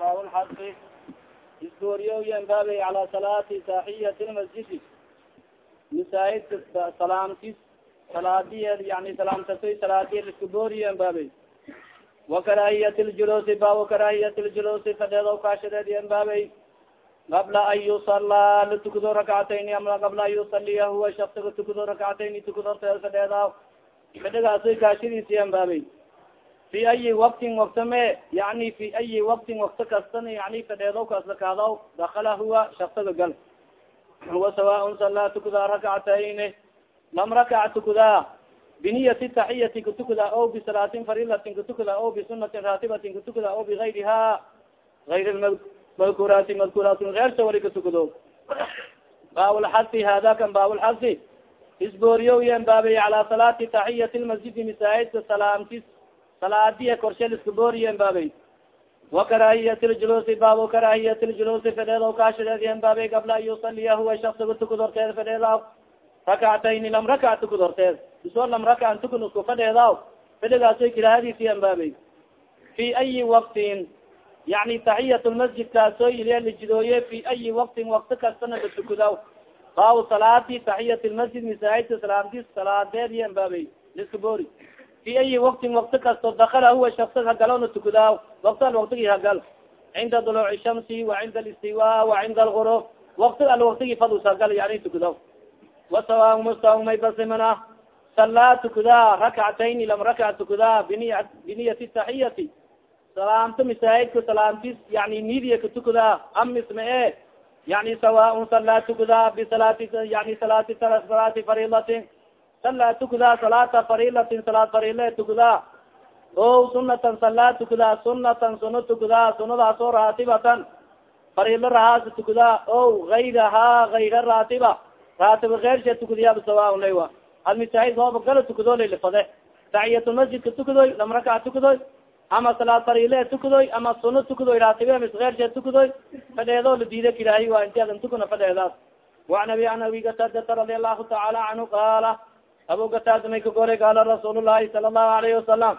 baabulxasi isgooriyoyan baabay calaa salaati saaxiyati lmasjidi masaajidka salaamtis salaadiyeed yani salaamtasoy salaadiyeed iska booriyan baabay wakaraahiyat ljuluusi baabu karaahiyat ljuluusi fadheedo kaashadeed yan baabay qabla an yusalaa latukado rakcatayn ama qabla an yusaliya huwa shaksiga tukado rakcatayn tukado horteed fadheeda fadhigaasoy kaashadiis yan baabay fi ayi waktin waktame yani fi ayi waktin wakto kastan yani fadheedo kaslakaadaw dakala huwa shaksaga gal huwa sawaaun salaa tukudaa rakcatayn lam rakac tukudaa biniyati taxiyati katukuda o bisalaatin farilatin katukuda o bisunatin raatibatin katukuda o bigayriha ayr madkuraati madkuraatin ersha wali katukudo baabulxasi hada kan baabulxasi isbooriyo yan baabay calaa salaati taxiyati lmasjidi masaajidka salaamtis salaadiya korshe liska booriyen baabay wakaraahiyat ljuluusi baabu karaahiyat ljuluusi fedheedo kaashadeed yan baabay qabla an yusaliya huwa shaksiga tukud horteed fedheeda rakcatayni lam rakac tukud horteed isoo lam rakacan tukun isku fadheeda fedhigaasoy kiraahadiisi yan baabay fi ayi waktin yani taxiyat lmasjid kaasoy ilijidooye fi ayi waktin wakti kastana la tukudaw baabu salaati taxiyat lmasjid masaajidka salaamtis salaadeed yan baabay liska boori fi ayi waktin wakti kasto dakala huwa shaksa hagalona tukudaa wakti al waktigi hagal cinda duluuci shamsi wa cinda alistiwa wa cinda algurub wakti al waktigi fadus hagal yani tukuda wasawa mustawa may basimana salaa tukudaa rakcatayni lam rakac tukudaa biniya biniyati taxiyati salaamta masaajidka salaamtis yani nidiya ka tukudaa amisma e yani sawaaun salaa tukudaa bisalaati yani salaati salaati fariidatin sala tukudaa salaata farilatin salaad farile tukudaa o sunatan sala tukudaa sunatan suno tukudaa sunadaas oo raatibatan farilo rahaas tukudaa o gayraha gayra raatiba raatiba sawaan laywa ad masaahid hooba gala tukado laylafade taxiyatulmasjidka tukadoy lam rakac tukadoy ama salaad farile tukadoy ama suno tukadoy raatibe mis kershe tukadoy fadheedo la diida kilaahi waa inti adan tukuna fadheedaas waan abi an abi gatadata radi allahu tacaala canhu qaala abu gataada may ka goray qaala rasuul llahi sala allahu alayhi wasalam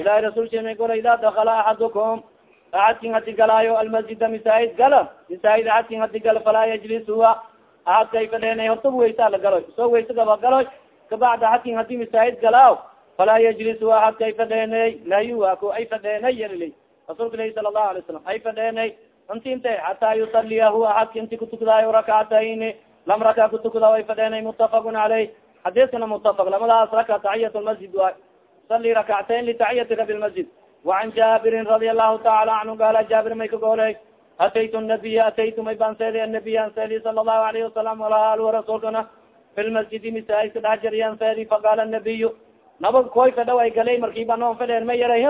ilahi rasulki may goray idaa dakala axadukum axadkin hadi galaayo almasjida masaahid gala masaahid axadkin hadi gala falaa yajlis huwa axad kay fadheenay horta waysa la galoy soo waysa gaba galoy kabacda axadkin hadi masaahid galaaw falaa yajlis huwa axad kay fadheenay nahyu ako ay fadheenay yalili rasuulka ilahi sala allahu alay salam ay fadheenay inti inte hataa yusaliya huwa axadka inti kutukadaayo rakcatayni lam raka kutukada ay fadheenay mutafaqun caleyh xadiskana mutafaq lamadaas raka taxiyat lmasjid waay sali rakactayn litaxiyati rabi lmasjid wacan jaabirin radia allahu taala canhu gaala jaabir may ka gooley ataytu nabiya ataytu may baan seedi anabiy an seedi sala allahu alayhi wasalam alaal rasuulkana fi lmasjidi misaajidka dhex jariyan seedi faqaala nabiyu naba koy fadhaw ay galay markiiba noon fadheer ma yaray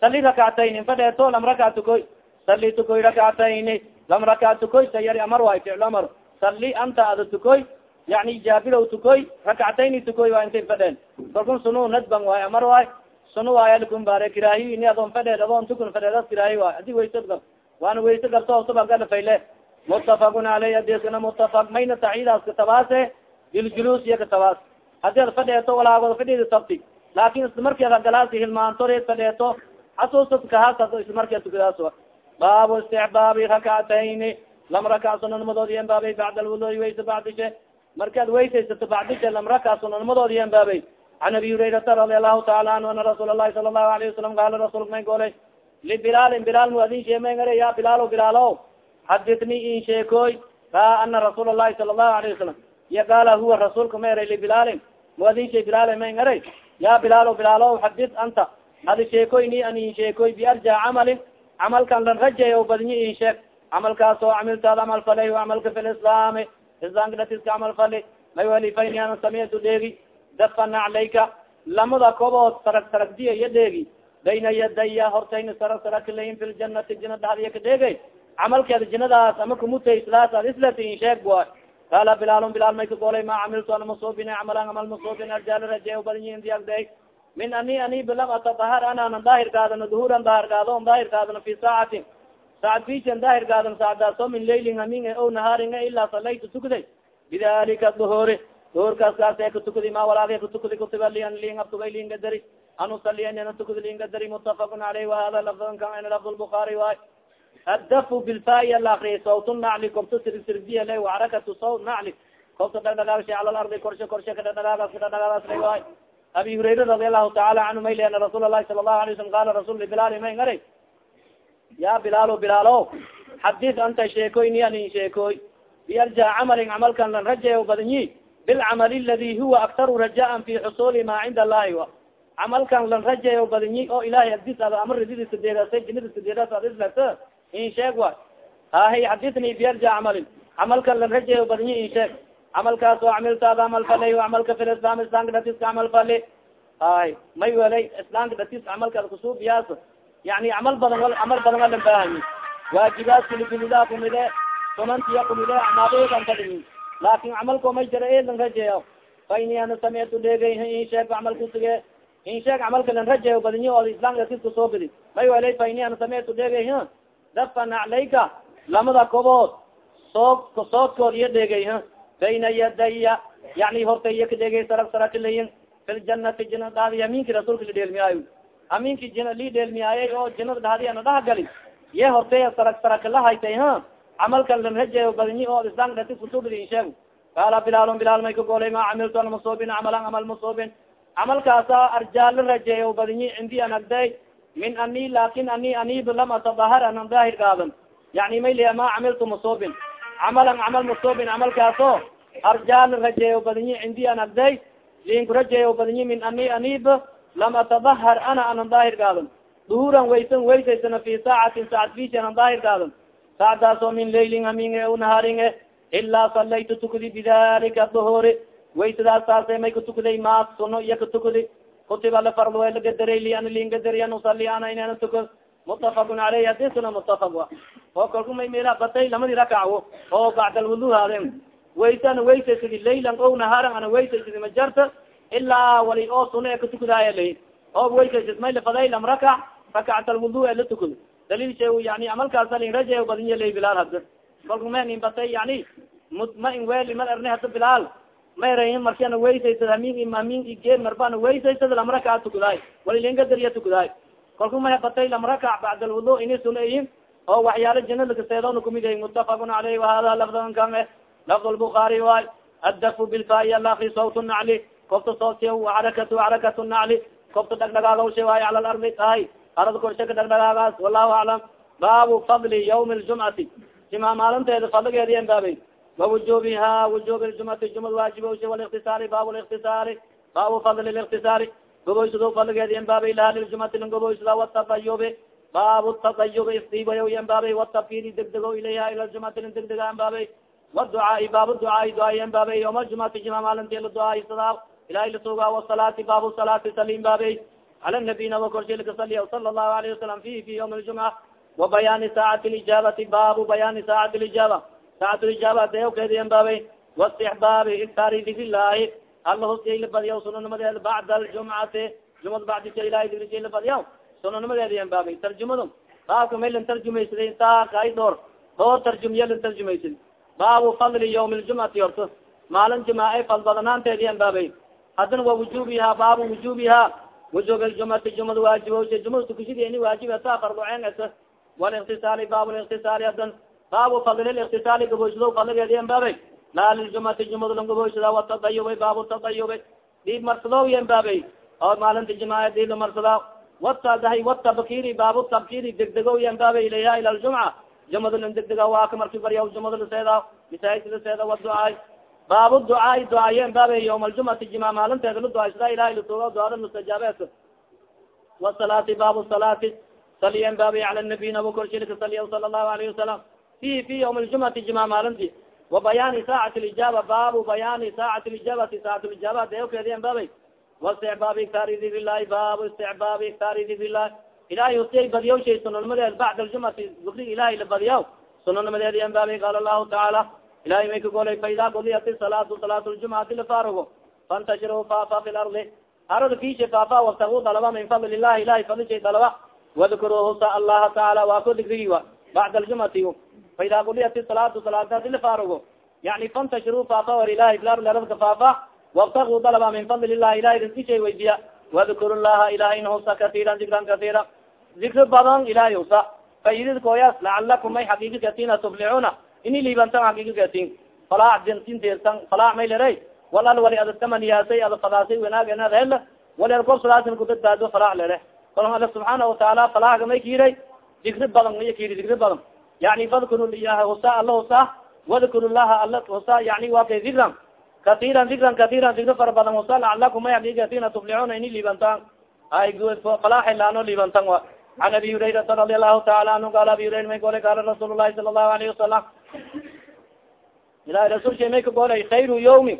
sali rakactayn fadheeto lam rakac tukoy sali tukoy rakactayni lam rakac tukoy sa yari amar waay ficl amar sali anta ada tukoy yani jaabirow tukoy rakactayni tukoy waa intay fadheen. Kalkun sunu nadban waay amar waay sunu waay alikun baare kiraahi ini adoon fadheed adoon tukun fadheedas kiraahi waay. Hadii waysa gal waana wayse galto osabagalfayle mutafakun aleyh adiskana mutafak mayna tacidaas katabaase biljuluus iya katabaas haddii ad fadheeto walaagooda fadheedi tabti laakin isla marki ad galaasi hilmaantoreed fadheeto xasuusad kahaas isla marki a tukadaas baabu istixbaabi rakactayni lam rakac sunanimadood yan baabay bacda alwudui wayse bacdishe markaad weysaysato bacdisha lam rakac sunanimadood yan baabay can abi hurayrata radi allahu taala anhu ana rasuul alahi sala allahu alayhi wasalam qaala rasuulka may golay libilaalin bilaal muadin sheemengare ya bilaalo bilaalo xaditni in sheekoy ka ana rasuul alahi sala allahu alayhi wasalam ya qaala huwa rasuulka ma eray libilaalin muadin she bilaal mengare ya bilaalo bilaalo xadit anta hadi sheekoy ni an in sheekoy biarja camalin camalkan lan rajay o badinyi in sheeg camalkaas oo camiltaad camal falay camalka fi lislaami islaamka datiska camal fali may walifayni ana samiyatu dheegi dafana calayka lamada kobood sarag saragdiya iyo dheegi bayna yadaya hortayna sarag saraglain fi ljanati jina dhadiya ka dheegay camalkeeda jinadaas ama kumutay islaas ad islati in sheeg boy qaala bilaalun bilaal may ka golay ma camiltu ana masubina camalan amal masubin arjaal raje badinyin diagdeeg min ani ani bilam atadahar anaanan daahir gaadano duhuran daahir gaado on daahir gaadano fi saacatin saacad fisan daahir gaadan saacdaaso min laylin hamin o nahaarin ilaa salaytu tukaday bidalika duhuri. Duhurkaas kaas ee katukadi ma walaag katukadi kutiba lian lin abtugay lin gadari. An usaliya nina tukadi lin gadari mutafaqun aleyh wahada lafdan kan lafd waay. Addafu bilfaya la akriya sawt nacli kobto sirsirdiya le waxarakatu sawt nacli. Kobta dhagdhagaagsa cala lardi korshe korshe kadhadhagaagas kadhadhagaagas la waay. Abi hurayra radi allahu taala canhu may li ana rasuul alahi sala allahu alay wasalam qala rasul bilaali may ngari ya bilaalo bilaalo xadis anta sheekoyni anin sheekoy biarja camalin camalkan lan rajayo badanyi bilcamal aladi huwa aktaru rajaan fi xusuli ma cinda allahi wa. Camalkan lan rajayo badanyi oo ilahay adis ad ama rididisa deerasa jinidisa deeras ad islata in sheeg wa. Hahay xadisni biarja camalin. Camalkan lan rajayo badanyi in sheeg. Camalkaas oo camiltaada camal falay camalka fil islam islaamka dhatiska camal fali hay may welay islaamka dhatis camalka kusuubiyaas yani camal badan camal badan alan bahanyi waajibaadka ligulida kumide sunantiya kumide amadeedan kadimi laakin camalko may jara elan rajeeyo fa ini ana samictu dheegay in sheeg camal kusige in sheeg camalka lan rajeeyo badinyo oo islaamka dhatis ku soo bidi may welay fa ini ana samictu dheegay dafan alayka lamada kobood soog soodkood iyo dheegay bayna yadaya yani horta iya kadhegay sarag sarakalayin fi ljanati jina dhahdi aminki rasuulka lidheelmiyaayo aminki jina li dheelmiyaayay oo jinada dhahdi ana dhahagali ye hortay sarag sarakalahaysay ha? Camalkan lan rajeeyo badinyi oo islam dhati kusubidi sheeg qaala bilaalon bilaal may ka golay ma camiltu an masoobin camalan camal masoobin camalkaasa arjaala rajeeyo badinyi cindi an agday min ani laakiin ani anib lam atadahar anan daahir gaadan yani may lia ma camiltu masoobin camalan camal masoobin camalkaaso arjaal rajeeyo badinyi cindi an agday linku rajeeyo badinyi min ani anib lam atadahar ana anan daahir gaadan duhuran waysan waysaysana fi saacatin saacad fisi anan daahir gaadan saacdaasoo min laylin hamin e nahaarin e ilaa salaytu tukudi bidalika duhuri waysadaas saasay may katukuday ma suno iyo katukudi kutiba lafarlwe lagadarey li an lingadary an usali ana inana tukod mutafakun aleyh haddii suna mutafak wa oo kalku may mela batay lamadi rakaco oo bacd alwudu haaden wayse ana waysaysidi laylan o nahaaran ana waysaysidi majarta ilaa wali oo suna katukudaaya lay oo waysaysid may lafaday lam rakac rakacat alwudu la tukod dalil she yani camalkaasa lin raja badinye lay bilaal hada kalku ma nin batay yani ma in weli ma erne hada bilaal ma erayin marki ana weysaysad hamin hamin igee marba ana weysaysad lam rakac tukudaay wali lingadariya tukudaay kalku ma batay lam rakac bacd alwudu ini sunayin oo waxyaala jina lakaseedona kumid yahay mutafakun aleyh wahada lafdan kan e lafd lbukaari waay addafu bilfai alaki sawt nacli kofta soosiya xarakatu xarakatu nacli kofta dhagdhagaagawsha waay cala lardi tahay. Arad korshe ka dhagdhagaagaas wallahu aclam baabu fadli ywmi ljumcati jima maalinteeda fadligeedi en baabay. Wawujubiha wujub ljumcati jumad waajibowsha waliktisaari baab liktisaari baabu fadli liktisaari goboysado fadligeedi en baabay laha liljumcati lan goboysada watabayubi baabu tatayubi ifdiibayo en baabay watabkiri degdego ilayha ila ljumcati lan degdega en baabay. Waducaai baabu ducaai duaay en baabay. Yawma ljumcati jima maalinti la ilahay lasuga wasalaati baabu salaati salim baabay ala nabiyna wakorshilka saliya sala allahu alayhi wasalam fi fi ywm ljumca wabayaani saacati lijaabati baabu bayaani saacati lijaaba saacatu lijaaba deewkeedian baabay waistixbaabi iktaari dikrillahi alla hosjayla badiyaw sunanimadeed bacda aljumcati jumad bacdisha ilahay digrishayla badiyaw sunanimadeedian baabay tarjumadu baabka may lan tarjumaysaday taa kay door door tarjumya lan tarjumaysid baabu fadli ywmi ljumcati horto maalin jumaae fal badanaanteedian baabay haddana wa wujubiha baabu wujubiha wujub ljumcati jumad waajibowsha jumad tukushidi ini waajib ata farduceen esa waliktisaali baab liktisaali hadan baabu fadli liktisaali gaboysado fadligeedian baabay laa liljumcati jumad lan gaboysada watadayubay baabu tadayubay diib marsadoo yan baabay oo maalinta jimaaca diib la marsadaa watadahay watabkiri baabu tabkiri degdego yan baabay ilayha ila ljumca jumad lan degdega waaka marki barya jumad laseeda misaajid laseeda waducaay baabu ducaai ducaayen baabay yawma aljumcati jima maalinteeda la ducaysada ilahay latuuga duada mustajaabees wasalaati baabu salaati saliyan baabay cala nabiy nabo korshilka saliya sala allahu alayhi wasalam fi fi ywm ljumcati jima maalinti wa bayaani saacati lijaaba baabu bayaani saacati lijaabati saacatu lijaaba deewkeedian baabay waisticbaabi iktaari dikrillahi baabu isticbaabi iktaari dikrillahi ilahay husiyay badiyaw shay sunanimadeed bacda aljumcati dikriga ilahay la badiyaw sunanimadeedian baabay qaala allahu tacaala ilahay may ka golay faida gudiyat salaatu salaatu ljumcati lafaarugo fantashiruu faafa fi lardi arada kisha faafa wabtagu dalaba min fadli illahi ilahay fadlishay dalaba wadkuruhu sa allaha tacaala waa ku digrigi wa bacda aljumcati faida gudiyat salaatu salaat hadi lafaarugo yani fantashiruu faafa war ilahay filardi aradka faafa wabtagu dalaba min fadli illahi ilahay rizkishay weydiya wadkuru llaha ilahay nahusa katiran dikran katira dikri badan ilahay usa faidid koyas lacalakum may xaqiiqi katina tuflixuna ini liibantan xaqiiqi katin falaax dintinteertan falaax may leray walal wali adatamaniyasay ada fadaasay wanaag enad hel wali ad korsadaasin kubadbaado falaax lere kolon alla subxaana watacaala falaaxga may kiiray digri badan may kiiri digri badan yani fadkuru liyaha husa alla husa. Wadkuru laha alla husa yani wa kay dikran katiran dikran katiran digri fara badan husa lacalakum may xaqiiqi katina tuflixuna ini liibantan ay falaax ilaano liibantan wa an abi hurayrata radi allahu taala anhu qaala abi hurayra may gole qaala rasuul lahi sala allahu alayhi wasalam ilahi rasulka may ka golay khayru yawmi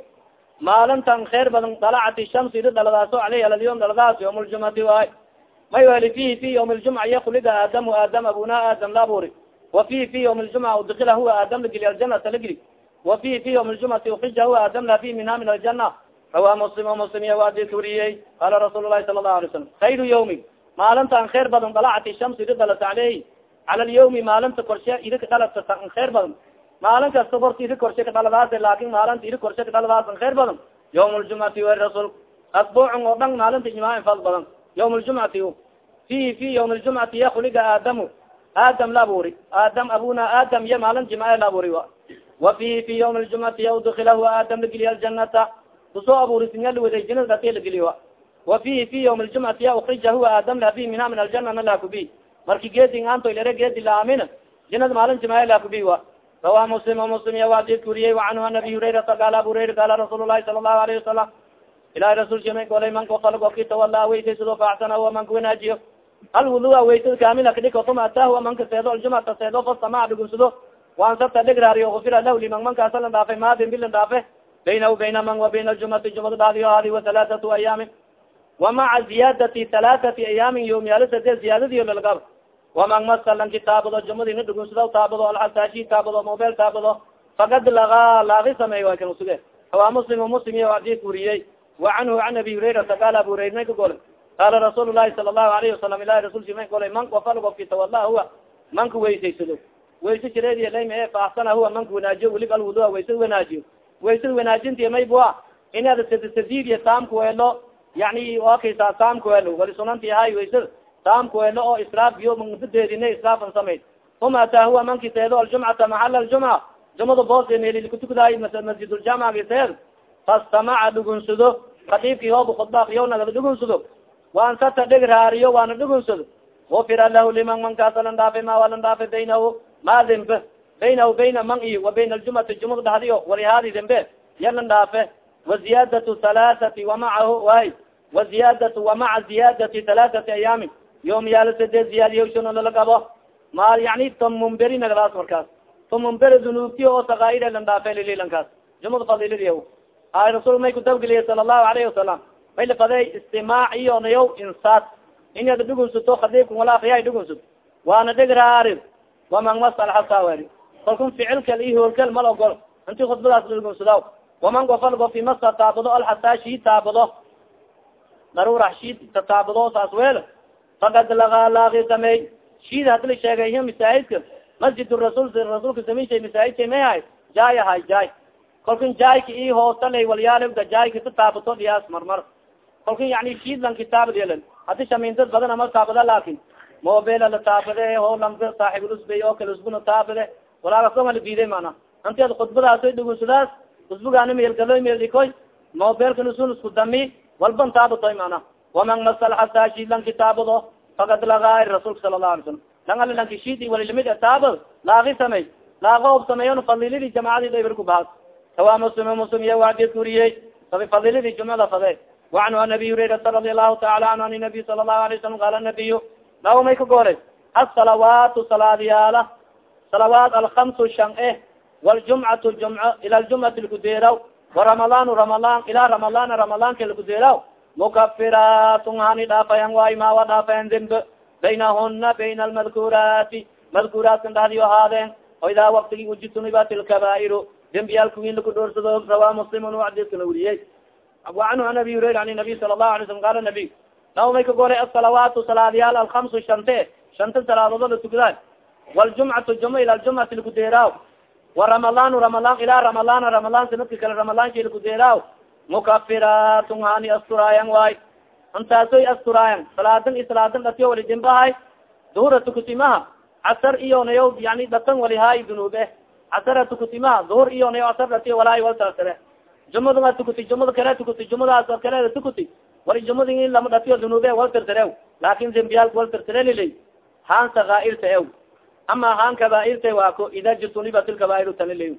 maalintan khayr badan dalacati shamsi ida dhaladaaso aleyh alalyom dhaladaas yawm ljumati waay may weli fihi fi ywm ljumca iya kuliga aadamu aadam abuna aadam la aburi wa fihi fi ywm ljumca udikila huwa aadam lageli aljanata lageli wa fihi fi ywm ljumcati ukrija huwa aadam la fi minha min aljana rawa muslim muslim iya waadis wariyey qaala rasuul lahi sala lahu alay salam khayru yawmi maalintan khayr badan dalacati shamsi ida dhalata aleyh cala lyawmi maalinta korshe ida ka dhalata khayr badan. Maalin kasta borta iri korshe ka dhaladaas laakin maalinta iri korshe ka dhaladaas khayr badan. Yawm ljumcati wa rasul. Asbuucn oo dhan maalinta ijmaain fal badan. Yawm ljumcati fihi fi yawm ljumcati ya khuliga aadamu. Aadam la aburi aadam abuna aadam iya maalin jimaaye la aburi wa. Wa fihi fi yawm ljumcati ya udkilahu aadam lageliya aljanata ku soo aburi sinya lawaday janada dati lageliy wa wa fihi fi yawm ljumcati ya ukrija huwa aadam labi minha min aljana na laakubi marki geedi aanto lere geedi laamin janada maalin jimaaye laakubi wa rawa muslim muslim ya waadid kuriyey anhu an abi hurayrata qaala abu hurayra qaala rasuul lahi sala allahu alayhi wasalam ilahi rasulka may golay manka kalg oki tawala weytaysado faacsana wa manka wanaajiyo alwudua weytada kaamila kadhiko tuma ataahu manka seedo aljumata seedo fasama dhigunsado waansabta dhigraariyo gufira lah liman mankaasa lan dhaafay maadin bilan dhaafe baynahu bayna man wa bayna aljumati jumada dhadiyo hadi wa halaathatu ayaamin wa maca ziyaadati halaathati ayaamin yomyaalo sade ziyaadadiyo lalgab waman masalan kitaabado jumadi na dhugunsado taabado alxasaashi taabado mobel taabado fakad lagaa laagi sameey way kan suge hawa muslim muslim iyo adis wariyey wa canhu an abi hurayrata qaala abu hurayra may ka golay qaala rasuul lahi sala allahu alayhi wasalam ilahi rasulki may golay man wafal gofki tawala huwa manka weysaysado wayse jireedlama e faaxsana huwa manka wanaajiyo welib alwudua waysad wanaajiyo waysad wanaajinti may bua inaad sadisadiidiyo taamka weelo yani wakaysa taamka weelo wali sunanti ahay waysad taamka weelo oo israaf iyo madadeedina israafan samayd uma ataa huwa manki teedo aljumcata maxal aljumca. Jumada boos melikutukdaay masjiduljamcagi teed. Fastamaca dhugunsado. Kadiibki hooba khudba akriyo nagada dhugunsado. Waansata dheg raariyo waana dhugunsado. Gufira lahu liman mankaasa lan dhaafay ma waa lan dhaafay baynahu. Ma dembe baynahu bayna man iyo wa bayna aljumcati jumada dhahdiyo. Walihaadi dembe ya lan dhaafe waziyaadatu halaathati wamacahu way waziyaadatu wamaca ziyaadati halaathati ayaamin yom yaalo sadee ziyaadiyawshano lala gabo ma yani tomumberi nagadaas markaas tomumberi dunuubti oo sakaa'ir lan dhaafe lililankaas jumada fadiladiya ay rasul may kudabgeliya sala allahu alayhi wasalam may lafadey istimaac iyo nayaw insaad inaad dhugunsato khadiibka wala akriya dhugunsato waana dhigraari waman masal xataa weri kalkun ficilkal iyo hoolkal mal ogol inti khudbadaas dhugunsadaw waman gofal gofi taabado alxataa shii taabado darura shii tataabado saas weel fakad lagaa laaki samey shiid hadi la sheegay masaajidka masjid rasul rasulka samishay masaajidka may hay jaay ahay jaay kalkan jaayka i hoostalay walyaalga jaayka ta taabato dhiyaas marmar kalkan yani shiidlan kitaabad yelan hadi shamiintad badan ama taabada laakin mobela la taabade ho lamka saaxibulusbey oo kale usbuna taabade walaagasoma la diiday mana anti ad khudbadaas dhugunsadaas usbugaana meelgalo meeldikoy mobelka usun isku dami walban taabatoy mana waman masal xataa shiidlan kitaabado fakad lagaa rasuulka sala lahu alay salam lang ala lanki shiid walilimid taabad laaki samey laaga ob sameeyon fadilidii jamacadii daybir ku bahas tawa muslim muslim iya waadid kuriyey sabi fadilidii jumcada fade waanhu an abi hurairata radi allahu taala anhu an nabiy sala allahu alay salam qaala nabiyu law may ka goolay asalawaatu salaadyaala salawaat alkamsu shan eh waljumcatu jumco ila ljumcati lkudeeraw waramadaanu ramadan ilaa ramadana ramadaanka lkudeeraw mukafiratun hani dhaafayan waay ma wa dhaafayan dembe baynahuna bayna almadkuraati madkuraatkan dhahdiyo ahaadeen o idaa waktigi ujitunibat lkabaair dembiyaalka win lakudhoorsado rawa muslimun adidkana weriyey waanhu an abi hurayra an nabiy sala allahu alay slam qala nabiy naw may ka goray asalawaatu salaadyaal alkamsu shante shanta salaadodo la tukadaa waljumcatu juma ila ljumcati lakudeeraaw waramadaanu ramadaan ilaa ramadana ramadaan sanadka kale ramadaanki lakudeeraaw mukafiratun hani asturaayan waay intaasoy asturaayan salaadan i salaadan dhatiyo wali dembahay duhura tukutimaha casar iyo nayo yani dhatan walihaay dunuube casara tukutima duhur iyo nayo casar dhati walaay waltasare jumadunga tukuti jumada kale tukuti jumadaas kale tukuti. Wali jumadi in lama dhatiyo dunuube wal tirtire laakin dembiyaalka wal tirtire lilay haan sakaairta ew ama haan kabaairta waa ko ida jutunibat ilkabaair tanilay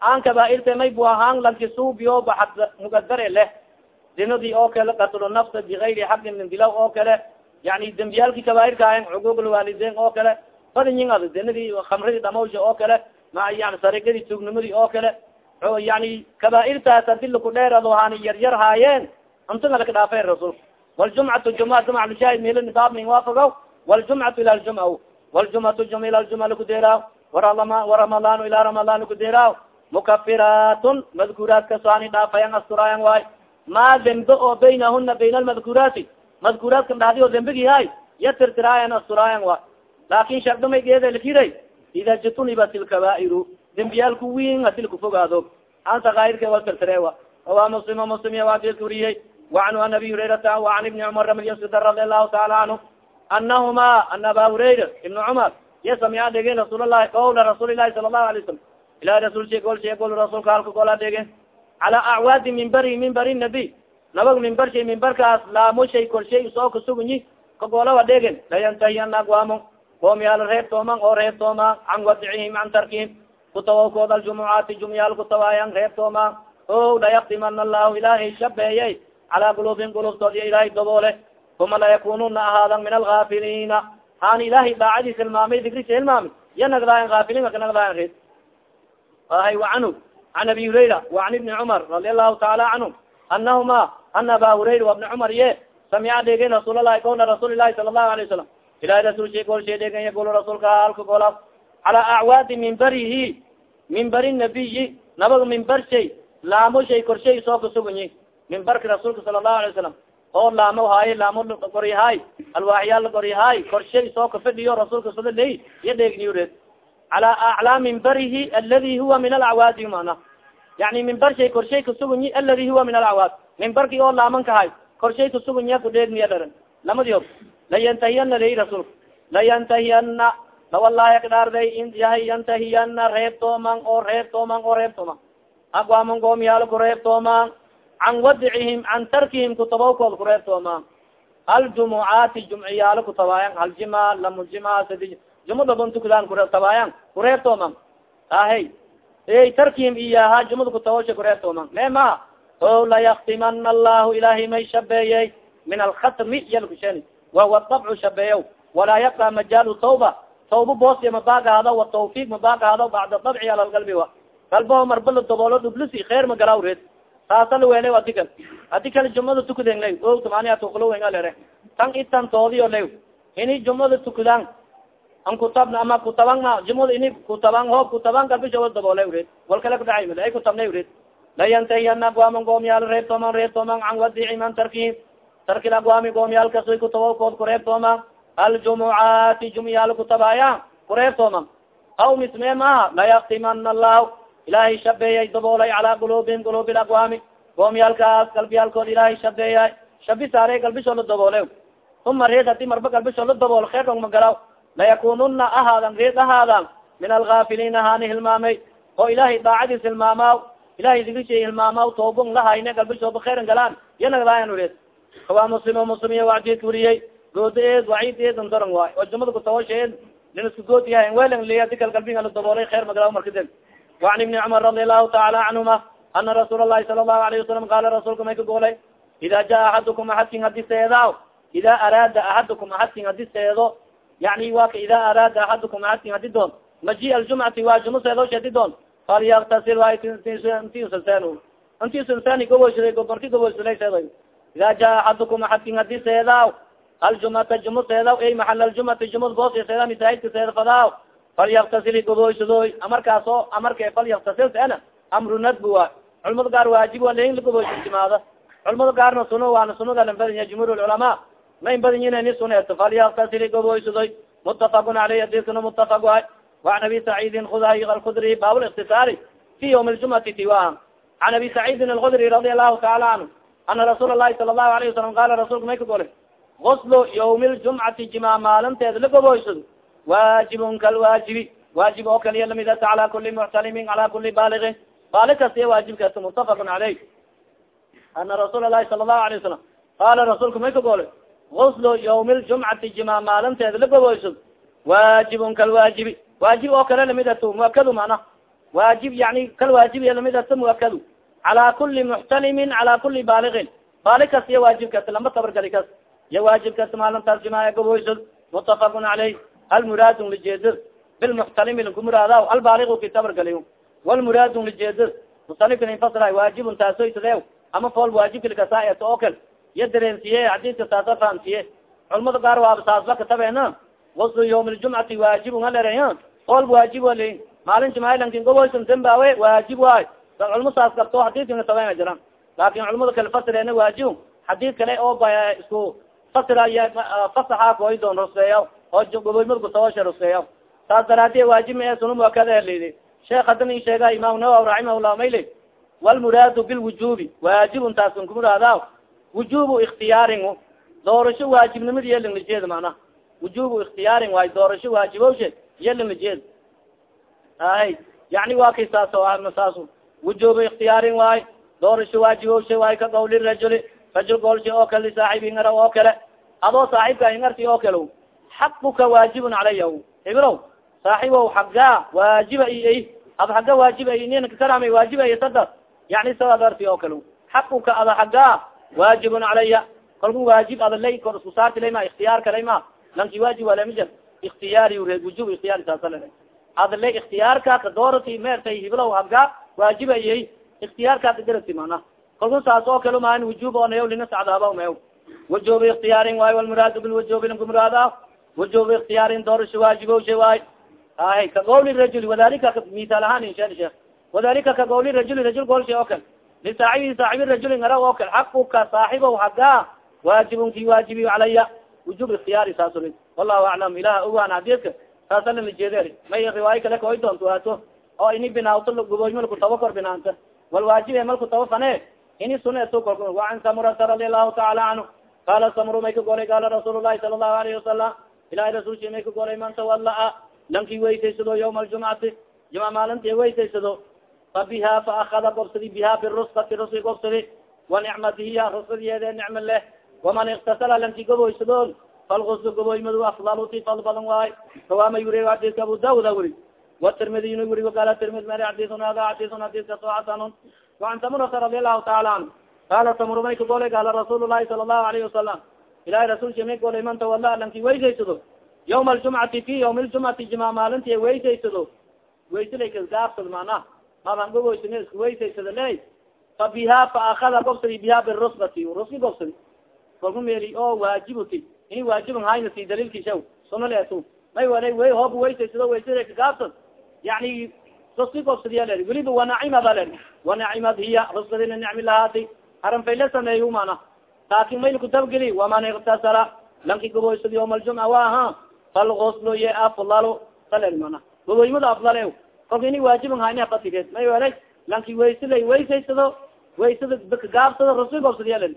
haan kabaairta may bua haan lankisuubiyo baxad mugadare leh. Dinadii oo kale qatlo nafsa bigayri xaqin min dilaw oo kale. Yani dembiyaalki kabaairka ahayn xuquuqlwaalidein oo kale. Badinyin ad dinadii khamradii dhamawsha oo kale. Ma yani sarigadii tuugnimadii oo kale. Yani kabaairtaas hadi laku dheerado haani yar yar haayeen intunga laka dhaafay rasul waljumcatu juma mil nisaab min waafago waljumcatu ila ljumca waljumcatu jum ila ljumca lakudeeraaw waramadaan ila ramadaan lakudeeraaw mukafiratun madkuuraadkaso ani dhaafayan asturaayan waay. Ma dembe oo baynahuna bayna almadkuuraati madkuuraadkan dhahdi oo dembigi hay ya tirtiraayan asturaayan waay. Laakin shardamay geeda lakiray ida jutunibat ilkabaa'iru dembiyaalku win haddii lakufogaado an sakairka wal tirtirewa wa muslim muslim waadilka wariyey waanhu an abi hurairata waan ibni cumar ramyasida radi allahu taala canhu anahuma ana aba hurayra ibn cumar ya samiya dhegen rasuul lahi qawla rasuuli lahi sala lahu alay salam ilahi rasulshe gol she gol rasulka halka gola dhegen cala acwaadi minbari minbari nabi nabag minbar shay minbarkaas laamushay korshay soo kasugunyi kagolawa dhegen layantahiyan agwamo qoomyaal reebtooman oo reebtooman can wadicihim can tarkihim kutawawkood aljumucaati jumyaal kutawaayan reebtooma o layaktimana allahu ilaahay shabeeyey calaa quluubihim qulubtood iyo ilaahay daboole uma layakununa ahaadan min algaafiliina haan ilaahay daacadiis hilmaamay digrisa hilmaami ya nagdaayan aafiliin maka nagdaayan reed ahay wacanhu can abi hurayra wacan ibni cumar radi allahu taala canhum anahuma ana aba hurayra wa bni cumar ye samica dhegen rasuulalahi kowla rasuuli lahi sala allahu alay wasalam ilahi rasul she gool shee dhegen yagul rasuulka halka goolaas cala acwaadi minbarihi minbari nabiyi nabag minbar shay laamo shay korshay soo kasugunyi minbarka rasuulka sala allahu alay wasalam oo laamo haaye laamo qoryahaay alwaaxyaal qoryahaay korshay soo kafadhiyo rasuulka sala ley iya dheegniureed cala aclaa minbarihi aladi huwa min alacwaadi mana yani minbar shay korshay kasugunyi aladi huwa min alacwaad. Minbarki oo laaman kahay korshay kasugunya kudheegniya dharan. Lamadi og layantahiyana ley rasuulka. Layantahiyana lawalahi akdhaarday yahay yantahiyana reebtooman oo reebtooman oo reebtooman agwaman goomyaalo ku reebtooman can wadicihim can tarkihim kutabawkood ku reebtooman aljumucaati jumciyaalo kutabaayan hal jima lamo jima sadi jumada buntukudaan kutabaayan kureebtooman ahe ey tarkihim iyaha jumada kutabawsha kureebtooman me ma o layaktimana allahu ilahay may shabeeyey min alkhatmi yalkusheni wahuwa dabcu shabeeyo walaa yabqa majaalu tawba tawba boosya mabaagaado wa tawfiq mabaagaado bacda dabci ala lgalbi wa galbaho marbala daboolo dhublisi kheer magalaw reed saasa la weele adi kal adi kale jumada tukuden lay o tamaniya tukulowena lere tan itan toodiyo lay ini jumada tukudaan. An kutab ama kutabana jumada ini kutaban hoob kutaban galbisha wal daboole reed. Wal kale kudhacay ay kutabnay reed. Layantahiyana agwaaman goomyaal reebtooman reebtooman can wadici man tarki. Tarkil agwaami goomyaalkasoy kutabakood kureebtooman aljumucaati jumyaal kutabaaya kureebtooman aw misme maaha layaktimana allahu ilaahay shabeeyay daboolay calaa quluubihim quluubi lagwaami goomyaalkaas galbiyaalkood ilaahay shabeeyay shabi saare galbishoo la daboole uma reed haddii marba galbishoo la daboolo kheerkong magalaw layakununa ahaadan reed ahaadan min algaafiliin ahaani hilmaamay. Oo ilaahay daacadiis hilmaamaaw ilahay digrishay hilmaamaw toobon lahayne galbishooba kheyran galaan. Yanagdaayan reed. Kawaa muslim muslim iyo wacdiidka wariyey gooda eed waciid eedan daran waay. Oo jumada kutawashaeed linaska goodiyaha welan liya dikal galbiga la daboolay kheer magalaw markadeg وan iبni cmar radi aلlahu taala canهuma ana rasuul الlahi sala الlahu alayه wasalam qala rasulka may ka goolay ida jaa axadukum axadkin hadi seeda ida araada axadukum axadkin hadi seedo yani wa ka ida araada axadukum axadkin hadi doon maji aljumcati waa juma seedosh hadi doon falyaktasil way ntiusansen intiusansen goboysada marki goboysala seedo ida jaa axadukum axadkin hadi seeda aljumata juma seeda ay maxal aljumati jumad boos seeda masaajidka seeda fadaa falyaktasil goboysadoy amarkaaso amarka falyaktasil ana. Amru nadbu wa. Culamada gaar waajib a lain lagoboysatimaada culamada gaarna suno waana sunaga lan badanya jumhuur culamaa ma in badanyinani suneeto falyaktasil goboysadoy mutafaqun aleyh adikana mutafaq waay waan abi saciidin kudhay alkudri baab liktisaari fi ywm ljumati tiwaha an abi saciidin alkudri radi allahu taala canhu ana rasuul lahi sala allahu alayه wasalam qala rasulka may ka gole guslo ywmi ljumcati jima maalinteeda la goboysado waajibun kalwaajibi waajib oo kaliya lamidata cala kuli muctalimin cala kuli baaliqin baali kasiya waajibkaas mutafaqun caleyh ana rasuul lahi sala allahu alay wasalam qaala rasuulka may ka goole? Guslu ywmi ljumcati jima maalinteeda la gaboyso waajibun kalwaajibi waajib oo kale lamidato muakadu mana waajib yani kalwaajibiya lamidato muakadu cala kuli muxtalimin cala kuli baaliqin baali kas iyo waajib kas lama tabargali kas iyo waajib kas maalintaas jimaa gaboysod mutafaqun caleyh hal muraadun lijeedad bilmuxtalimi lakumuraadaw albaaligu ki tabargali walmuraadun lijeedad musanifka infasra waajibun taasoytade ama fool waajibkilkasaet oo kal iyo dareensiye xadiiska taasa fahamsiye culmada gaar waaba saasba katabeena waslu yawm ljumcati waajibun halere fool waajib wali maalin jimaalankin goboysan dambaawe waajib waay culmo saas karto xadiiskana tabeena jiran laakin culmada kale fasireena waajib xadiis kale oo isku fasira fasaxa koy doon ruskeeya oo goboymada kutabasha ruskeeya saas daraadiye waajib ma suna muakada lidi sheekh hadan i sheega imaam nawawi raximahullah mayli walmuraadu bilwujubi waajibun taasun kumuraada wujubu ikhtiyaarin doorasho waajibnimada yeelinglajeed mana wujubu ikhtiyaarin waay doorasho waajibowshe yeelinglajeed ay yani waa kay saas o saas wujubu ikhtiyaarin waay doorasho waajibowshe waay ka qawli rajuli rajul goolshe oo kale lisaaxibi ngara oo kale adoo saaxibka ingarti oo kale xaquka waajibun calaya ibilow saaxibow xaggaa waajiba i ad xagga waajiba ninka karama waajiba sada yani sa ad arti oo kale xaquka ada xaggaa waajibun calaya kalku waajib ada lay kor isku saarti layma ikhtiyaarka layma lanki waajib walamija ikhtiyaari reed wujub ikhtiyaari saasale ada lay ikhtiyaarka ka doorati meertay hiblow hagga waajiba iyay ikhtiyaarka kadarati mana kalku saas oo kale maan wujub oo nayaw lina sacdaaba mayaw wujub ikhtiyaarin waayo walmuraadu bilwujubi lanku muraada wujub ikhtiyaarin doorasho waajibowshe waay ahay ka qawli rajuli wadalika misaal ahaan insha sheekh wadalika ka qawli rajuli rajul goolshe oo kale lisaaxibi saaxibi rajuli ngara oo kale xaquka saaxibow hagaa waajibun ki waajibi calaya wujub ikhtiyaari saasuli wallahu aclam ilaha ogaan hadiska saasala lajeeder may riwaayo kale kaoy doonto waato oo ini binaawto gubooy malku taba kor binaanta wal waajibe malku taba fane ini suna eto kor waan samurata radi allahu taala canhu qala samuru may ka golay qala rasuul lahi sala allahu alayhi wasalam ilahi rasulki may ka golay man tawalaa lanki weysaysado yawma aljumcati juma maalinti weysaysado fa biha fa akada gobsadi biha biruskati ruski gobsadi wanicmatihiya ruskadiyeede nicma leh waman iktasala lanki goboysadoon falguslu goboymadu afdaluti fal badan waay kawaama yuri xadiska abu daawuda wuri watirmidiyna wuri waqala tirmid mari xadisun hada xadisun xadiska so xasanun waan samurata radi allahu taala anhu qaala samur may ka golay qaala rasuul lahi sala allahu alayhi wasalam ilahi rasulka may golay man tawala lanki weysaysado yawma aljumcati fi yawmi ljumcati jima maalinti weysaysado waysilay kasgaabsad mana maban gogoysn isku weysaysada le fa biha fa akada gobsadi biha birusbati ruski gobsadi kalku meli oo waajibuti ini waajibn hayna si dalilkisha suna leeto may wala way hoob weysaysado waysila kagaabsad yani ruski gobsadiya le weliba wanacimada le wanacimad hiya ruskadina nicmi lahaati haran fayla sameeyo mana laakin mayl kutabgeli waman iktasala lanki goboysad yawma aljumca wa aha falguslu ye aflalu sale mana. Goboymada aflale kolka ini waajibn hayni fatigeed may welay lanki waysilay weysaysado waysada gaabsado ruski gobsadiya le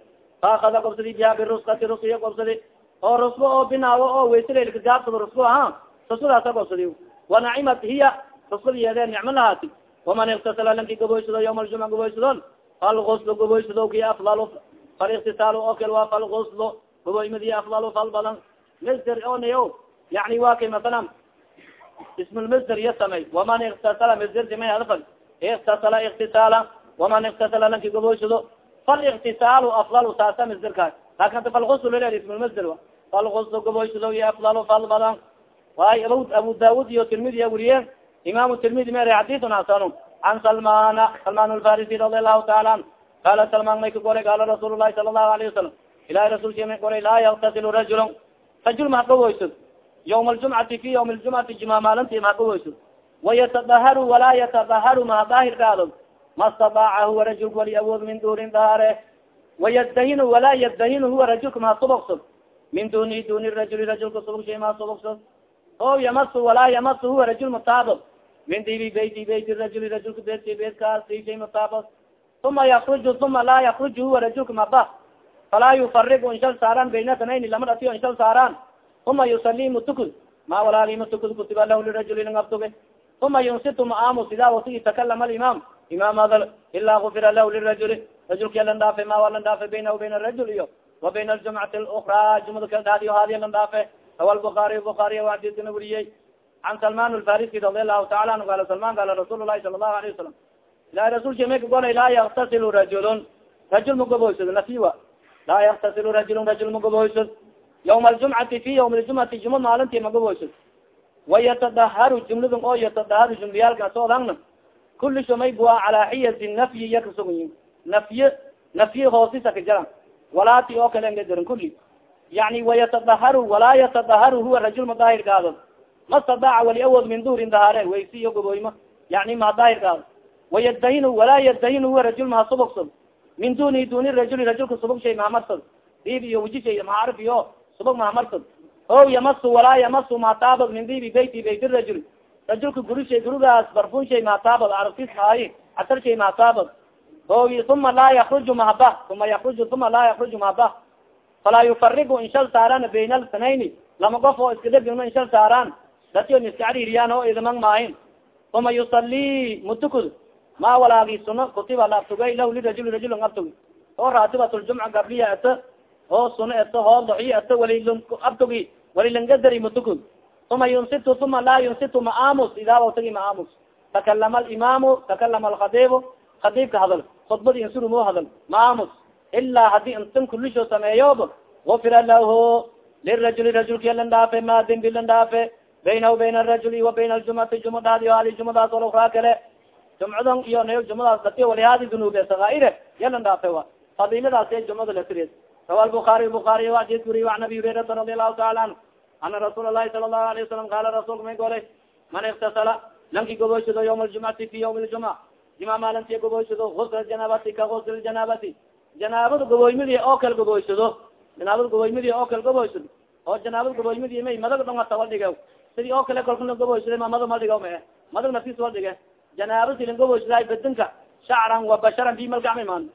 faakada gobsadi biha biruskati ruskiya gobsadi oo rusbo oo binaawo oo waysilay gaabsado rusbo aha ruskadaasa gobsadi wanacimat hiya ruskadiyeede nicmo lahaati waman iktasala lanki goboysado yawma aljumca goboysadon falguslu goboysado ki aflalu faliktisaalu oo kale waa falguslu goboymadi aflalu fal badan masder onayo yani wa kay masalan ismulmasder iya samay waman iktasala masdersimay adafal iktasala iktisaala waman iktasala lanki goboysado faliktisaalu aflalu saasa masderkaa laakiin hada falgusl lel ismulmasder a falguslu goboysado iyo aflalu fal badan waay ab abu daawud iyo tirmidiya wuriye imam tirmidi mer xadisun xasanu can salmana salman alfarisi radi allahu taala an qala salman may ka goray qaala rasuul lahi sala allahu alayhi wasalam ilahi rasulki may goray laa yaktasilu rajula rajul ma gaboysad yawma aljumcati fi yawmi ljumcati jima maalinti ma gaboysad wayatadaharu walaa yatadaharu ma daahir kaado ma stadaaca huwa rajulka wali awood min duurin dahaare wayadahinu walaa yadahinu huwa rajulka ma subogsad min duni duni rajuli rajulka subog shay ma subogsad o yamasu walaa yamasu huwa rajul mutaabo min dibi beyti beyti rajuli rajulka beedka beedkaas shay mutaabo uma yakruju uma laa yakruju huwa rajulka maba falaa yufarigu inshal saaraan bayna tanayn lama dhatiyo inshal saaraan uma yusalimu tukun ma walaagi matukud kutiba lahu lirajuli ling abtuge uma yunsitu maamus ida watigi takalama alimaam imaam hadal ilaa gufira lahu lirajuli rajulka lan dhaafe ma wa lan dhaafe baynahu bayna arajul iyo wa bayna aljumcati lukra jumada kala dhadiyo haadiya lan dhaafe rawa lbukaariy bukaariy adisina weriyey can salman lfarisi radi allahu taala anhu qala salman qala rasuul lahi sala allahu alayه wasalam ilahi rasulka may kagolay laa yaktasilu rajulun rajul magaboysado nafiwa laa yaktasilu rajulun rajul magaboysad yawma aljumcati fi yawm ljumcati juma maalintii magaboysad wayatadaharu jumladun oo yatadaharu jumliyaalka soodangna kuli shamay bua calaa xiyati nafyi iya kasugayin nafye nafye hoosisa ka jaran walaati oo kale nga jaran kuli yani wayatadaharu walaa yatadaharu huwa rajul madahir gaado ma stadaca wali awood min duhrin dahaare waysi iyo gaboyma yani mahadahir gaado wayadahinu walaa yadahinu huwa rajul mahasubogsad min duni duni rajuli rajulka subog shay mahamarsad dib iyo waji shay macaarif iyo subog mahamarsad o yamasu walaa yamasu mataabad min dibi beyti bayt rajul rajulka guri shay gurigaas barfun shay mataabad arabtis maayi asar shay mataabad o uma laa yakruju mahaba uma yakruju uma laa yakruju mahaba falaa yufarigu inshal saaraan bayna alsanayni lama qof oo iska dhegno inshal saaraan dati iska caririyaan oo idamang maahin uma yusali mutukud ma walaagi suno kutiba la abtugay lah lirajul rajul abtugi. Oo raatibatljumca gabliya ata oo suno eto hoo doxi ata wali abtugi wali langadari mutukud uma yunsitu uma laa yunsitu maamus idaa watagi maamus. Takalama alimaamu takalama alkhadibu khadibka hadal. Khudbadi insurumo hadal. Maamus. Ilaa haddii intan kulisho sameeyob gufira lahu lirajuli rajulki lan dhaafe ma dembi lan dhaafe baynahu bayna arajuli wa bayna aljumati juma dhaadi hadi jumadaas olokraa kale jumcadan iyo n jumadaas dati walihadi dunuube sakaire yalan dhaafe wa fadiladaas jumada latiri rawa buaari buaari adis wuriy an abi hurairata radi allahu taala anhu ana rasuul lahi sala lahu alayه wasalam qaala rasulka may golay man iktasala lanki goboysado yawm aljumcati fi yawm ljumca juma maalinti goboysado gusla janaabati ka gusl janaabati janaabada goboymidi oo kale goboysado janaabada goboymidi oo kale goboysado oo janaabada goboymidi may madag dhongata waldhiga sidii oo kale kalkuna goboysada ma madag ma madag nafis janaaba silin goboysadaay bedinka shacran wa basharan bi malgacmi maan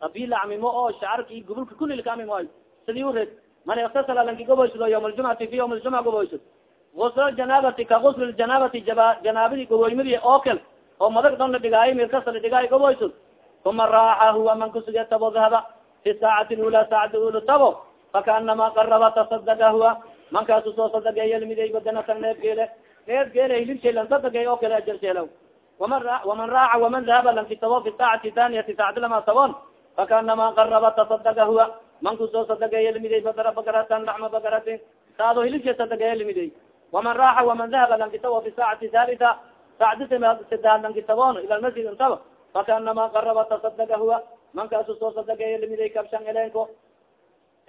abi lacmimo oo shacarki gubulka kulli lkaami maayo. Sidii ureed man iktasala lanki goboysado yawm fi yawm aljumca goboysad gusl janaabati ka gusl janaabati janaabadii goboymidi oo kale oo madag don la dhigaayo mirkasa la dhigaayo goboysad uma raaxa huwa man kusuge tabo dahaba fi saacati ula saacati ula tabo fakaanama qaraba tasadaga huwa. Mankaasu soo sadageeya limiday badanatan neefgeele neefgeele hilibshelan sadagey oo kale ajarsheelaw waman raaca waman dahaba lanki tabo fi saacati taniyati saacati lama tabon fakaanama qaraba tasadaga huwa manku soo sadageeya limiday badara bagaratan laxma bagaratin saado hilibshe sadageeya limiday waman raaxa waman dahaba lanki tabo fi saacati halita saacdi sidaad lanki tabon ila lmasjid intaba fakaanama qaraba tasadaga huwa mankaasu soo sadageeya limiday kabshan eleenko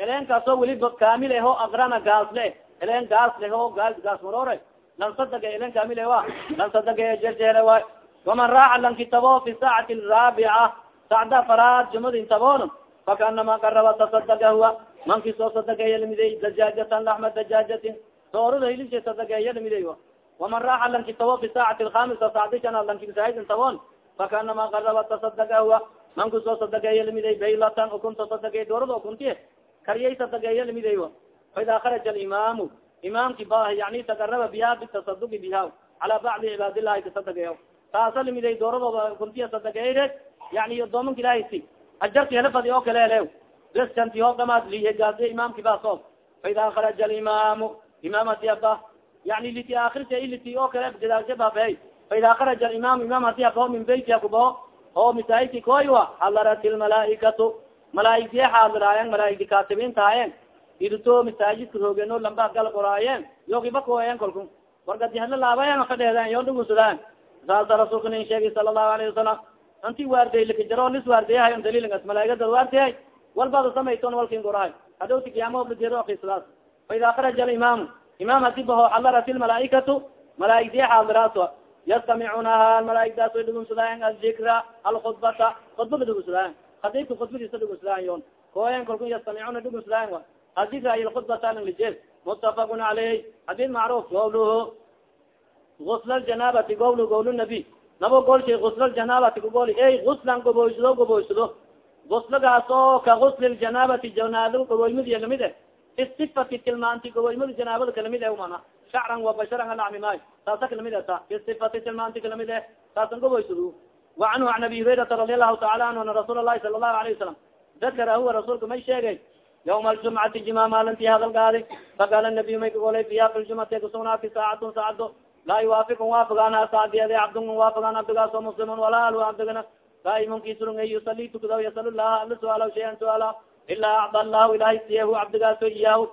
eleenkaasoo weliba kaamil eho akrana gaas le eleen gaas leho gaas gaas marore lan sadage eleen kaamil ewa lan sadage jerjeele waay waman raaca lanki tabo fi saacati raabica sacda faraad jumadin taboon fakaanama qaraba tasadaga huwa manki soo sadageeya limiday dajaajatan laxma dajaajatin soorada hilisha sadageeya limiday waman raaca lanki tabo fi saacati alkhamisa sacdishana lanki masaajidin taboon fakaanama qaraba tasadaga huwa manku soo sadageeya limiday baylatan ukunta sadagey doorada ukunti kariyay sadageeya limiday faida kharaja alimaamu imaamki ba yani tagaraba biha bitasaduqi biha cala bacdi cibaadillahi kasadageeya taasa limiday dooradooda ukuntiya sadageeyre yani adoomanka ilahay si. Ajarki helafadi oo kale hele bes kanti oo dhamaad lihegaasiya imaamki ba soob faida kharaja alimaamu imaam hadi aba yani liti akhirsa iliti oo kale jadaasha baafeey faida kharaja alimaam imaam hadi abaho min beyti akubaho oo masaajidki koywa halarat lmalaaikatu malaaigtiye xaadiraayen malaaigti kaatibiintaayen idto masaajidka roogeno lamba gal qoraayen yogibakoen kolku wargadi hadla laabayan fadheeden yo dhugusudaan saasa rasuulka nin sheegay sala allahu alayhi wasalam anti waarday likajaro lis waardayahay on daliilngas malaaigada waardayahay walbada samayton walkin gorahay hadowti kiyaama oblajeedo akisadaas faida kharaja alimaamu imaam hadi baho xalarat lmalaaikatu malaaigtiye xaadiraaso yastamicunaha malaaigdaas way dhugunsudaayan azikra alkhudbata khudbada dhugunsudaayan hadibka khudbadiisa dhugunsudaayan yon koyen kalku yastamicuna dhugunsudaayan wa azikra ay lkhudbata langlijeed mutafaqun caleyh hadid macruf gowluhu gusla ljanaabati gowlu gowlu nabi. Nabo golshay gusla ljanaabati kagoli ey guslan goboysado goboysado guslagaas ka gusli ljanaabati janaado goboymadiya la mid e bisifati tilmaanti gawaymada janaabada kalamid e mana shacran wa basharan alacmi maayo taasa kalamid eta bisifati tilmaanti kalamid e taasan gawaysad wacanhu an abi hurayrata radi allahu taala anhu ana rasuul lahi sala allahu alayه wasalam dakara huwa rasuulka may sheegay yawma aljumcati jima maalintii hadal gaadi faqaala nabiy may kagolay fiya fi ljumcati kasugnaati saacatun saacado laa yuwaafiqun waafagaan ha saacdiyeede cabdun waafagaan cabdigaaso muslimun walaal cabdigana daa'imunkisurunga yusali tukadaw yasal llaha ala suaalaw shayan suaala ilaa acda allahu ilahay siyehu cabdigaaso iyaahu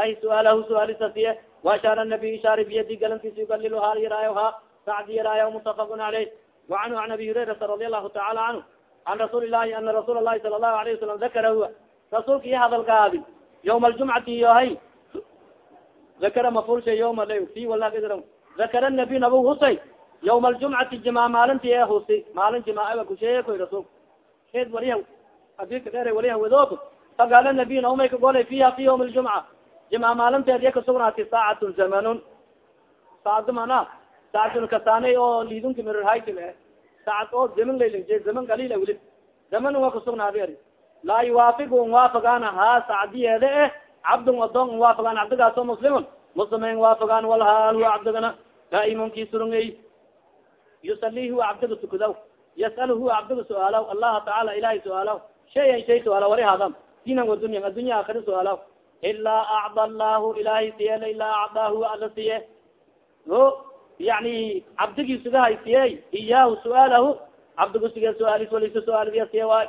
ay suaalahu suaalisa siye waashaara nabiy ishaari biyadi galantiisa yugalil ha yaraayo ha sacdi yaraayo mutafaqun caleyh wacanhu an abi hurayrata radi allahu taala canhu an rasuuli lahi ana rasuul lahi sala allahu alayه wasalam dakara huwa rasuulka iyo hadalkaadi yawma aljumcati iyohay dakara mafulsha yawma la ti walagidra dakara nabiy nabu husay yawma aljumcati jima maalinti ee husi maalin jimaaca kusheekoy rasuulka eed waliha adika dheer waliha wadoog faqaala nabiy naumay kagolay fiha fi yawm aljumca jima maalinteed iya kasugnaati saacatun zamanun. Saacdo mana saacatun kasaanay oo lidunka mirorhaytil e saacad oo zaman laylinje zaman galila weli zaman wa kasugnaadi ari laa yuwaafigu nwaafagaan ha sacdiyeede eh cabdun adon nwaafagaan cabdigaaso muslimun muslimin waafagaan walhaal huwa cabdigana daa'imunki surungey yusali huwa cabdiga tukadaw yas'al huwa cabdiga su'aalaw allaha tacaala ilahay su'aalaw shayan shay su'aala wari hadam dinan wadunya addunya akari su'aalaw ilaa acda allahu ilahay siyela ilaa acdaa huwa ala siye o yani cabdigii sugahay siye iyaahu su'aalahu cabdigu sige suaalis walisa suaaldiya siye waay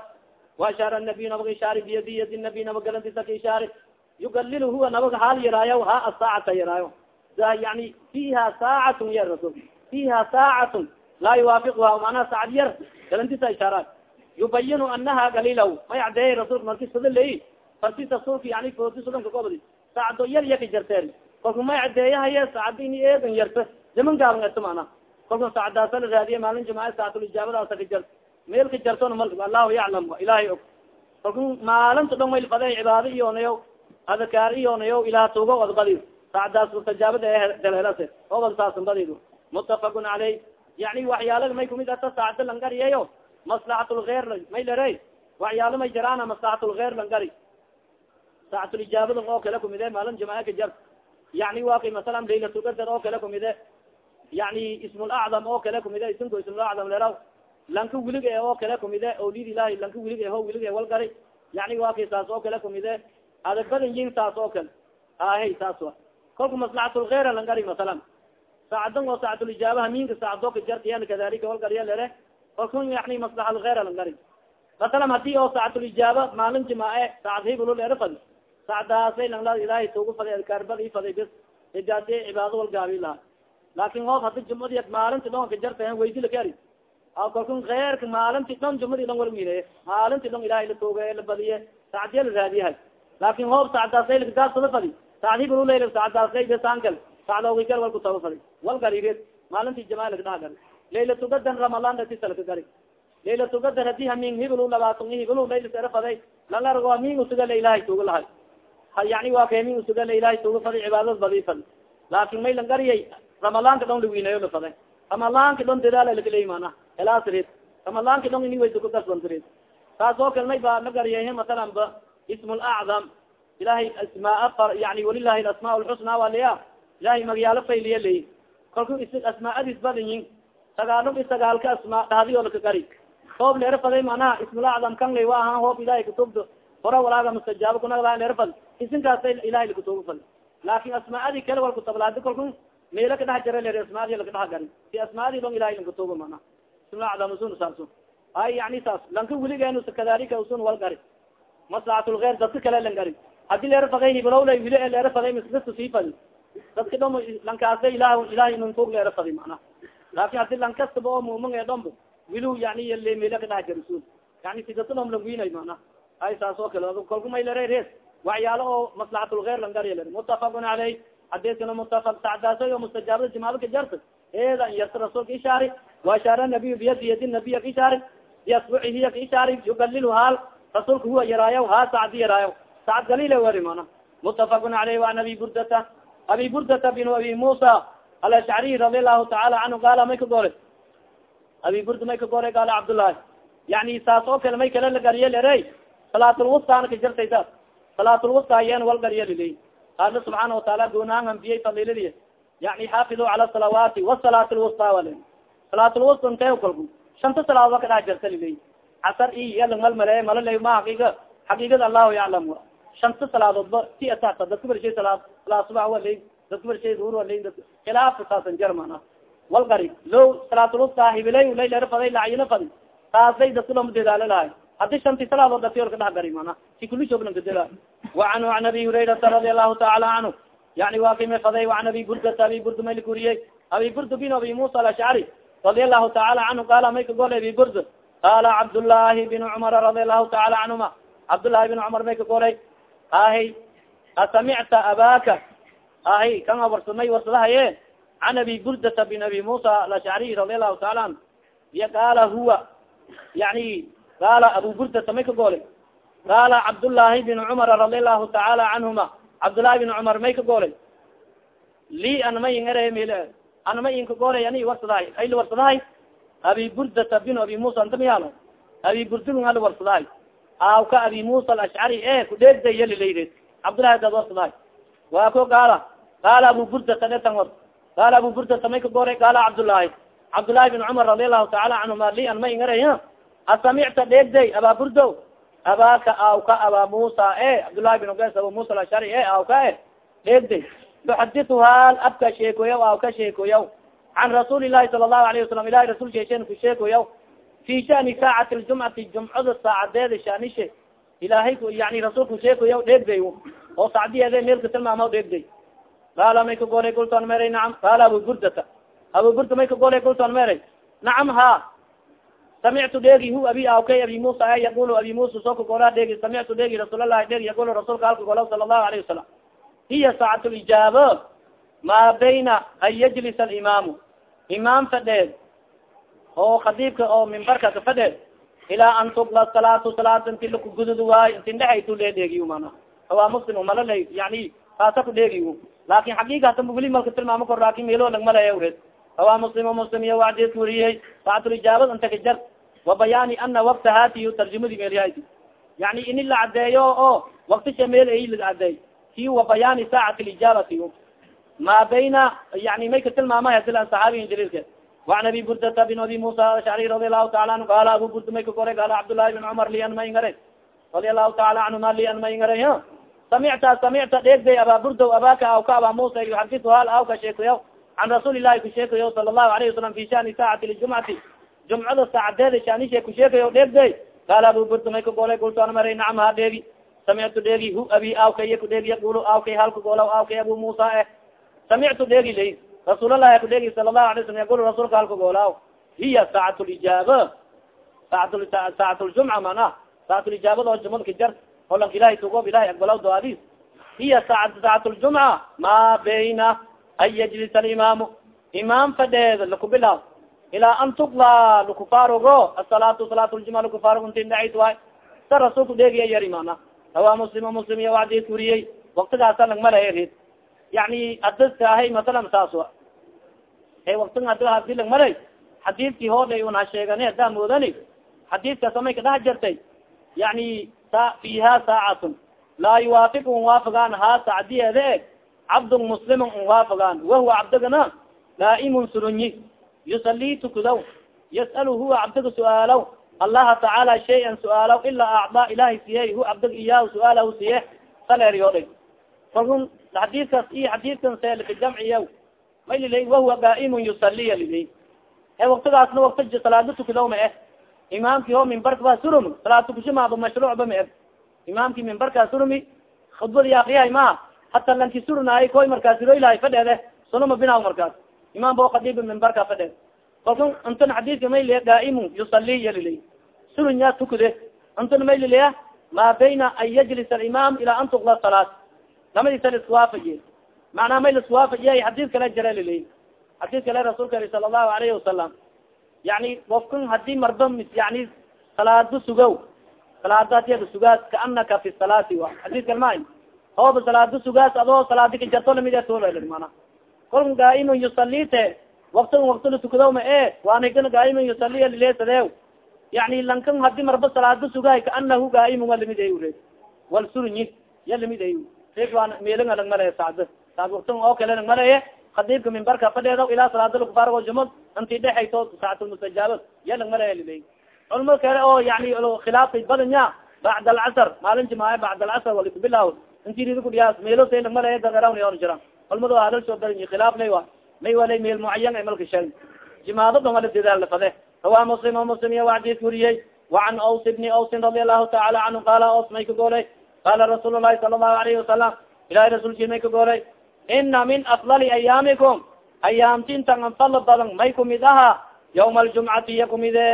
waashaara nabiy nabaga ishaari biyadi yadi nabiy naba galantiisa ka ishaari yugalil huwa nabaga haal yaraayo ha asaacata yaraayo yani fiha saacatun ya rasul fiha saacatun laa yuwaafiquha manaha saacad yar galantiisa ishaara yubayinu anaha galilaw may cadeeyay rasulka marki sada ley farti rasulka yani footi sudanka gobdi saacado yar yaka jarteen kolka may cadeeyahaye saacada ini eegan yarta zaman gaaban erta mana kolka saacadaasa la raadiye maalin jumaaca saacatulijaabadaasa ka jar meelka jartona mal allahu yaclam ilahay og. Kalku maalinta dhon mayl faday cibaado iyonayo adkaar iyonayo ilaah tuugo od badi saacdaas mustajaabada ehelase obad saasan badidu mutafaqun caleyh yani waxyaalaga may kumid ata saacda langariyayo maslaxatulgeer may lere waxyaalo may jaraana maslaxatulgeer langari saacatulijaabada oo kale kumide maalin jamaaca ka jar. Yani wa kay masalan laylatulqadar oo kale kumide yani ismulacdam oo kale kumide isinko ismulacdam leraw lanka wilig e oo kale kumide olid ilahi lanka wilig eho wilig e walgari yani wa kay saas oo kale kumide adag badan yin saas oo kale. Ahe saas wa kolka maslaxatulgeera langari masalan. Saacadan oo saacatulijaaba haminka saacado ka jartiyan kadalika walgariya lere kolka yani maslaxalgeera langari masalan haddii oo saacatulijaaba maalin jimaace saacad hibulu leera fadi saacdaasay langla ilahay tugu faday adkaarbadi faday bes hidaasi cibaado walgaabi laha laakin hoob hadi jumadi maalinti dhon ka jarta kaari kalkun keerka maalinti dhon jumadi dhon walwine maalinti dhon ilahay la tuuge la badiye saacdiya la raadiyahay laakin hoob saacdaasay lagaasada fadi saacdibululeyl saacdaasay besankal saacdoogigal walku taba fadi wal garibed maalinti jamaa lagdhaha gari. Laylatugadan ramadan datisala gari. Laylatugadar haddii hamin hiblu labaatan hiblu laylisera faday lalargo hamin usugala ilahay tuuga lahay. Yani waa ka hamin usugala ilahay tuuga faday cibaadad badi fadi laakin may lan gariyay ramadaanka dhon lawinayo la faday ramadaanka dhon dadaala lagaley mana elaasrid ramadaanka dhon ini waysa kugasbantirid taas oo kale may ba la gariyay masalan ba ism lacdam ilahay asmaa yani walilahi asmaa lxusna waliya ilahay magyaalo fayliya ley kalku asmaadis badinyin sagaalum i sagaalka asmaa dhahdiyo laka gari hoob leera faday manaha ismulacdam kan lay wa ahaan hoob ilahay kutubdo hora walaaga mustajaabo kunagdaa leera fad isinkaasa ilahay lakutuba fad laakin asmaadi kale wal kutablaadi kalku meela kadhex jara ler asmaadi lakadhex gari si asmaadi long ilahay lankutuba mana ismulacdam usun saaso ay yani saas lanka wiligen kadalika usun wal gari maslaxatulgeer dadka kale lan gari haddii leera faday hiblowla wili leera faday miskasta sii fadi dadka dhom lankaasa ilah ilahay nunfog leera fadi mana laakin haddii lan kastaba oo mumin ee dhombo wilu yani le meela kadhex jara sun yani sidata dhom langwinay mana ay saas oo kale kolku may lere rees. Waxyaalo oo maslaxatulgeer lan gariy ler mutafaqun caleyh xadiskana mutafaq sacdaasay oo mustajaabada jimaado ka jarta eeda in yarta rasuulka ishaari waashaara nabiy biyadi yadi nabiya ka ishaari biasbucihiya ka ishaari yugalil haal rasuulka huwa yaraayaw ha sacdi yaraayaw sacad galila wari mana. Mutafaqun caleyh waan abi burdata. Abi burdata bin abi musa alashcariy radi allahu tacaala canhu gaala may ka goole abi burda may ka goole gaala cabdullahi yani saas oo kale may kale la gariye lere salaatulwustaana ka jartay saas salaatulwusta yen walgariya liley qaala subxaana wataala goonaan ambiyey fadiladi yani xaafidu cala salawaati wasalaat lwusta wale salaatulwusta inte kalku shanta salaadood ka dhex jarta liley casar i yalmal male malala ma xaqiiga xaqiigada allahu yaclam shanta salaadoodba ti atasa dadka bershay salaad salaa subax waley dadka bershay duur waley khilaafka saasan jarmana walgari low salaatulwusta hibilay layler faday lacayino fadi taasay dadka looma dadaalo lahay haddi shanti salaadood datiol ka dhex gari mana. Si kuli shooglan kadela wacanhu an abi hurayrata radi allahu taala canhu yani waa kime faday an abi burdata abi burd may lakuriyey abi burd bin abi musa alashcari radi allahu taala canhu qaala may ka golay abi burd qaala cabdullahi bin cumar radi allahu taala canhuma cabdullahi bin cumar may ka golay ahi asamicta abaka ahi kan warsamay warsadahaye? Can abi burdata bin abi musa alashcari radi allahu taala anhu. Iya qaala huwa. Yani qaala abu burdata may ka golay qaala cabdullaahi bin cumar radi allahu tacaala canhuma cabdullaahi bin cumar may ka golay li in ere mil anama inka golay ani warsadahay ayla warsadahay abi burdata bin abi musa anta miyalo abi burdun ala warsadahay aaw ka abi musa alashcari e kudheegday yalilayre cabdullahi dad warsadahay waa ko qaala qaala abu burdata detan war. Qaala abu burdata may ka golay qaala cabdullaahi. Cabdullaahi bin cumar radi allahu tacaala canhuma li anama in ere asamicta dheegday abaa burdo abaaka awka aba musa e cabdullahi bin ugas abu musa alashari e awka e dheegday yuxaditu haal abka sheekoyaw awka sheekoyaw can rasuuli lahi sala allahu alayhi wasalam ilahi rasul sheeshen ku sheekoyaw fi shani saacati ljumcati jumcada saacadeeda shaanishe ilaahay yani rasuulku sheekoyaw dheegday oo sacdiyeede meelka tilmaama dheegday qaala may ka golay kulton meray nacam qaala abu burdata abu burda may ka golay kulton meray nacam ha samictu dheegi hu abi awkay abi musa e yaqul abi musa soo ka golaa dheegi samictu dheegi rasuulalahi dheegi yaqul rasuulka halka golaw sala allahu alayhi wasalam hiya saacatu lijaabo maa bayna an yajlis alimaamu imaam fadheed oo khadiibka oo mimbarka ka fadheed ilaa an tugla salaatu salaat inti lakugudud waayo inti dhexaytu le dheegiy mana awaa muslim malalay yani taasa ku dheegiy laakin xaqiiqatan weli malka tilmaamo kor laakin meelo lagmalaya red awaa muslim muslim iyo wacdeed wariyey saacatulijaabad inta ka jar wa bayaani ana wakta hatiy tarjumadi meelyaha yani ini la cadeeyo oo waktisha meel ay la cadeey ki wa bayaani saacati lijaabati ma bayna yani may ka tilmaamay sila saxaabiyin jaliilke وan abi burdata bin abi musa ashcri radi alahu taala anhu qala abu burda may ka koray qala cabdullahi bin cumar li an ma ingara radi alahu taala canhuma li an ma ingara samicta samicta dheegday aba burdo abaka aw ka aba musa yuxadisu hal aw ka sheekayaw can rasuuli lahi ku sheekayo sala allahu alayhi wasalam fi shani saacati ljumcati jumcada saacadeeda shaanishe ku sheekayo dheegday qaala abu burda may ka golay gultoona maray nacam ha dheegi samictu dheegi hu abi awka iya kudheegi yaqulu awkay halka golaw awkay abu musa eh samictu dheegi lay rasuulalahi kudheegi sala allahu alay slam yaqul rasuulka halka golaaw hiya saacat lijaaba saacat ljumca mana saacat lijaabada oo jumad jar oo lanka ilahay tugob ilahay aqbalaw doadis hiya saa saacat ljumca ma bayna an yajlis alimaamu imaam fadheed lakubilaw ilaa an tukla lakufarugo asalaatu salaat ljumca lakufarug inti dhacid waay sa rasuulku dheegiya yari mana rawaa muslim muslim iyo wacdis kuriyey waktigaasa langmalay yani adska ahay masalan saas wa e waktiga ad hadi langmalay xadiidkii hoodhay un ha sheegani hadaa moodani xadiidkaas amay kadhex jartay yani sa fiha saacatun laa yuwaafiq unwaafagaan ha sacdiyeede e cabdun muslimun unwaafagaan wahuwa cabdigana naa'imun surunyi yusali tukudaw yas'al huwa cabdiga su'aalaw allaha tacaala shay-an su'aalaw ilaa acdaa ilahay siye hu cabdig iyaah su'aalahu siye saleeryoodhay kalkun xadiidkaas iyo xadiidkan selka jamciya may lilay wahuwa qaa'imun yusaliya lilay e waktigaasna wakti salaado tukudaw ma eh. Imaamki o mimbarka ba surumi salaad tukushimaaba mashruucba ma eh. Imaamki mimbarkaa surumi khudbadi akriyahay maha hata lanki surunaayo koy markaas roylahay fadheede sunuma binaw markaas imaam bo khadiib mimbarka fadheed kalkun intan xadiidka may liya qaa'imun yusaliya lilay surunya tukude intan may liliya ma bayna an yajlis alimaam ilaa an tukla salaat lamadisa laiswaafajiye macnaa may laiswaafajiya xadiid kale jare lilay xadiid kale rasuulka ali sala allahu alayhi wasalam yani qofkan haddii marba yani salaado sugow salaado hadiyada sugaas kaanaka fi salaati wa xadiid kal ma hooba salaado sugaas adoo salaadi ka jarto la mid tol mana kolka gaa'iman yusalite waktigan waktila tukudaw ma e waanigana gaa'iman yusaliya lilesadew yani lankan haddii marba salaado sugaay kaanahu gaa'iman wa la mid ure wal surunyi ya la mid ay ridwan meelinga lang maleye sacd saad waktin oo kale lang maleye khadiibka mimbarka fadheeda ilaa salaadalkufaargo jumad inti dhexayto saacatulmustajaabad ya lang maleye liley culmo kale oo yani khilaafay badanya bacd alcasr maalin jimaaye bacd alcasr wali kubilaaw inti ridi kudhiyaas meelo say lang maleye dagarawn jira culmado hadal soo daray khilaaf lay wa may walay meel mucayan ay malka sheeg jimaado dhan wala dadaal lafade rawa muslim o muslim iya wacdis weriyey وعn aws بni awsin رadi الlahu taala canhu qala aws may ka goolay qala rasuul الlahi sala الlahu عlyه وasalam ilahi rasulki may ka goolay ina min afdali ayaamikum ayaamtintan anfalo badan may kumid aha yawma aljumcati iya kumide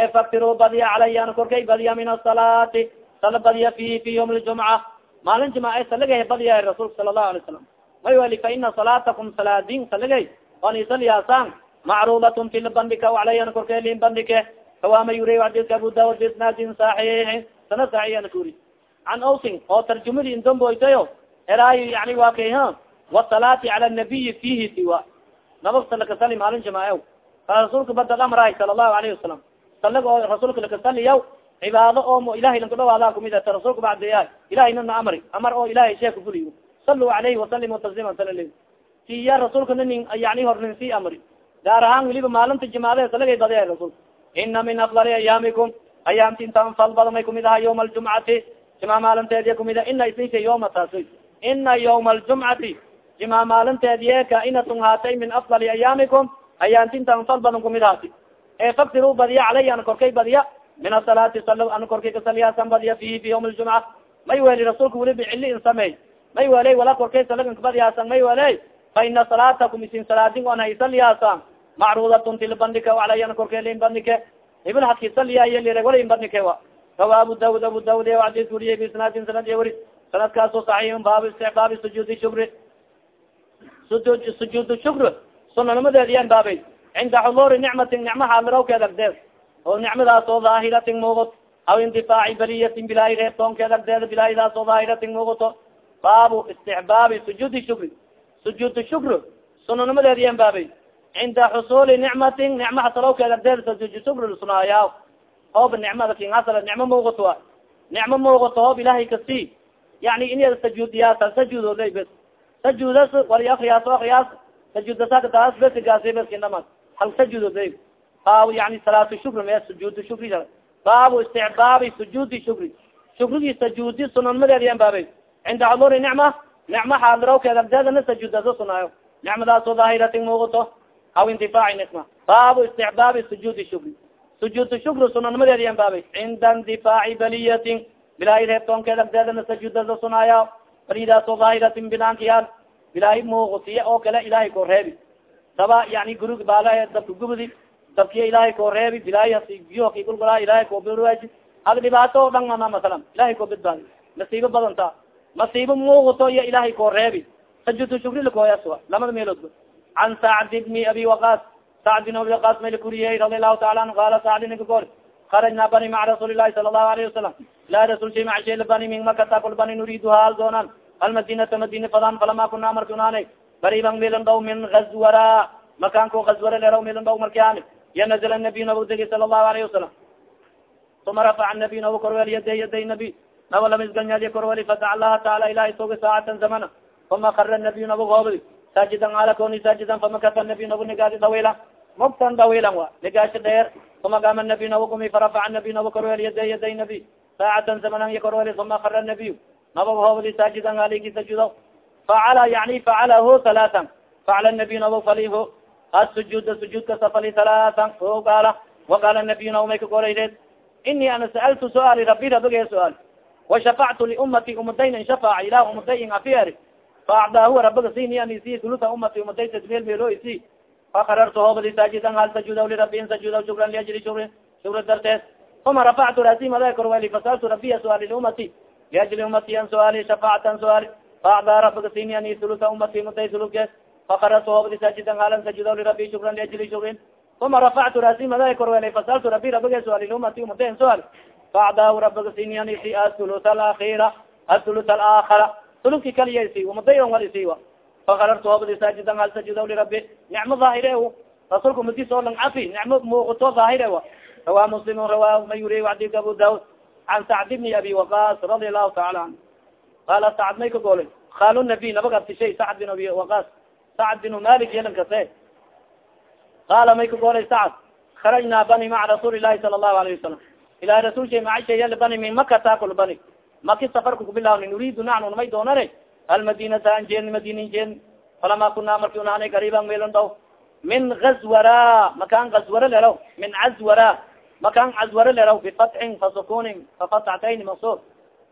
e faktiro badiya calayana korkay badiya min asalaati sala badiya fihi fi ywm اljumca maalin jimaace salagay badiya rasulka sala الlahu alay salam may wali fa ina salaatakum salaadin salagay on macrubatn fi labandhika calayana korkay lin bandhike kawama yuriy adidka abu daud bisnaadin saxiixin sana saxiixana kuri can ausin oo tarjumadi indamboytayo eraayo yani waa kay ha wasalaati cala nabiyi fihi siwa nabag salakasali maalin jamaayo kala rasuulka badad amraay sala allahu alayhi wasalam salag oo rasuulka lakasaliyaw cibaado oo ilahay lanka dhawaada kumid ta rasuulka bacdeya ilahay nana amri amar oo ilahay sheeka fuliyo saluu alayhi wasalimu tasliima sala siya rasuulka nanin yani hornin si amri gaar ahaan weliba maalinta jimaadahe salagay badaya rasuulka ina min afdali ayaamikum ayaamti fal badan may kumid aha yawma aljumcati jima maalinteediya kumid a ina isnka yawma taasi. Ina yawma aljumcati jima maalinteediye ka haatay min afdali ayaamikum ayaamti fal badan kumid haati e faktiru badiya calay ana korkay badiya. Min asalaati sal ana korkay kasaliyaasan badiya fihi fi yawm aljumca may weli rasuulka weli bicili in sameey may weley wala korkay salaganka badiyaasan may weley fa ina salaatakum isin salaadin on haysaliyaasan macrudatn tilbandike alayana korkeelin bandike ibn hadkisaliyayle wala bandike wa rawa abu daud abu daud adis wuriye bisnaadin sanad wari sanadkaaso saxiixun baab istixbaabi sujuudi shukri sujuud shukr sunanimadeed yan baabay cinda xuluuri nicmatin nicma xaadirawkeed agdeed oo nicmadaas oo daahiratin muuqot aw indifaaci baliyatin bilaahi reebtoonkeed agdeed bilaahdaas oo daahiratin muuqato baabu istixbaabi sujuudi shukri sujuud shukr sunanimadeed yan baabay. Cinda xusuli nicmatin nicma hasalowkeeda deedsugrsnaaya hoob nicmada kin hasala nicmo muuqato a nicmo muuqato hoob ilahay kasi yani in sajuudiyaasa sajuudoday bes. Sajuudas wali akriyaas akriyaas sajuudasakadaas besigaasi beskinama hal sajuudoday baabu yani salaatu shukri me sujuud shukri baabu isticbaabi sujuudi shukri. Shukrigii sajuudi sunanmadeed yan baabay. Cinda xuduri nicma nicmo xaadirowkeeda deedana sajuudasa sunaayo. Nicmadaasoo daahiratin muuqato. Aw intifaaci nicma. Baabu istixbaabi sujuudi shukri. Sujuud shukri sunanimadeedi yan baabay. Cinda indifaaci baliyatin. Bilaahi reebtoonkeed agdeedana sajuudasa sunaaya balidaasoo daahiratin binaankiyaal bilaahi muuqsiya oo kale ilahay koo reebi. Daba yani gurug baala dabka gubdi dabkiya ilahay koo reebi. Bilaahi hasibiyoki gulgulaa ilahay koo birwaji ag dhibaato o dhan mana masalan. Ilahay koo badbaadi. Masiibo badanta masiibo muuqato iyo ilahay koo reebi. Sajuud shukri lakooyaswa lamada meeloodba an sacd bni abi waqas sacd bin abi waqas may lakuriyey radi allahu taala anhu. Qala sacd ninka goor. Karajna bani maca rasuuli lahi sala allahu alayhi wasalam ilahi rasulki macshel bani min makata kul bani nuriidu haal doonan almadinata madina fadan falama kuna markunaanay bariban milan dhaw min gazwara makanko gazwara leraw milan dhaw markiani ya nazla nabiy nabag sala allahu alayhi wasalam uma rafaca nabiy naba korwel yaday yaday nabi naba lamisgalnyadiya korweli fadaca allaha taala ilahi soga saacatan zamana uma kara nabiy nabag hoobdi saajidan ala koni saajidan famakata nabiy nabag nigaadi dawila mugtan dawilan wa nigaasha dheer uma gama nabiy nabag umi farafaca nabiy naba korwel yaday yaday nabi saacatan zamanan ya korweli uma kara nabiy nabag hoobdi saajidan aligi sajudo facala yani facalahu halaatan facala nabiy nabag faliho asujuuda sujuudkasa fali halaatan o gaala waqaala nabiy nabag may ka golaydeed ini ana sa'altu suaali rabi rabige suaal washafactu liumati umadayna shafaac ilah umaday in afier faacdaahu rabiga sini an isi uluta umati umaday tasmeel meelo isi fakarartu hoobadi saajidan hal sajudaw lirabi in sajudaw shukran liajli shukri shukri darteed uma rafactu rasi mada korweli fasaltu rabiya suaali liumati liajli umati an suaali shafaacatan suaali faacdaa rabiga sini an uluta umati umaday suludke fakarartu hoobadi saajidan halan sajudaw lirabi shukran liajli shukrin uma rafactu rasi mada korweli fasaltu rabi rabige suaali liumati umaday suaali facdaahu rabiga sini an isi athuluth alakira athuluth alaakhara suludki kaliya isi umaday on wal isi wa fakarartu hoobadi saajidan hal sajudaw lirabi nicmo daahire rasulka madis oo lang cafi nicmo muuqato daahire wa rawa muslim rawa ma yuri adika abu daud can sacd bni abi waqas radi allahu taala anhu qaala sacad may ka goolay khaalu nabiy nabag abtishay sacad bin abi waqas sacad bin malik yelan kase qaala may ka goolay sacad kharajnaa bani maca rasuuli lahi sala allahu alayhi wasalam ilahi rasulsha macisha yal bani min maka taakul bani maki safarka kubilawni nuriidu nacnu namay doonane almadinata an jeedni madinin jeedni falama kunaa marki unahanay gariiban meelon daw min gazwara makan gazwara leraw min cazwara makan cazwara leraw bifatxin fasukunin fafatxatayn maksur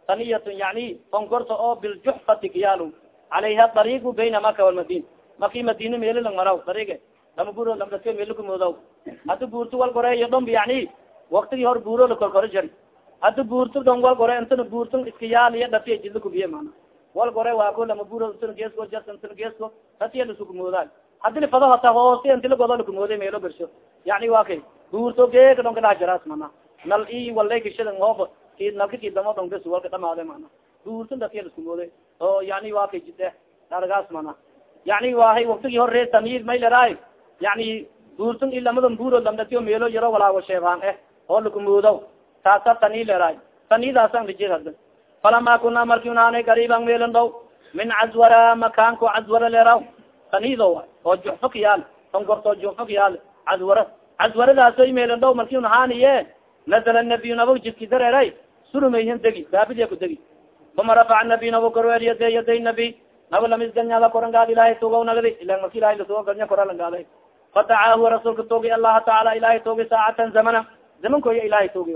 taniyatun yani fonkorta oo biljuxfati kiyaalo calayha dariigu bayna maka walmadina maki madina meelilang maraw dariige lama buro lamdaska meelkumoodaw hadi buurto wal goreeyo dhomb yani waktigii hor buuro lakorkoro jari. Hadi buurto dong wal gore intana buurto iska yaaliya dhatiya jidla kubiye mana. Wal gore waa ko lama buuro intana geesko jas intana geesko dhatiya lasukumoodaay hadi lifado hata hoose inti lagodo lakumooday meelo bersho yani wa kay buurto geeka dhon kadhax jaraas mana. Nal i walay kashadan hoob ki nalka kidamo dhon bes walka dhamaade mana. Buurto dhatiya laskumooday oo yani wa kay jide daragaas mana. Yani wahay waktigii hor ree tamir may leraay yani buurtun i lamadan buuro lamdatiyo meelo yaro walaago sheebaan eh oo lakumoodaw taasa tani leraay tanidaasan rijid hada falama kuna marki unaanay gariiban meelan daw min cazwara makaanko cazwara leraw tanido a oo juxfo ka yaalongorto juxfo ka yaal cazwara cazwaradaasoy meelan daw marki unahaaniye nazala nabiy nabog jidki dareeray surumayhin degi. Daabidya ku degi. Uma rafaca nabiy nabo korweel yade yaday nabi. Naba lamisganyada korangaad ilahay tugaw nagdi ila marki ilahay latuga ganya koralangaada fadacaahu rasuulka tugi allaha taala ilahay tugi saacatan zamana zamankoya ilahay tugi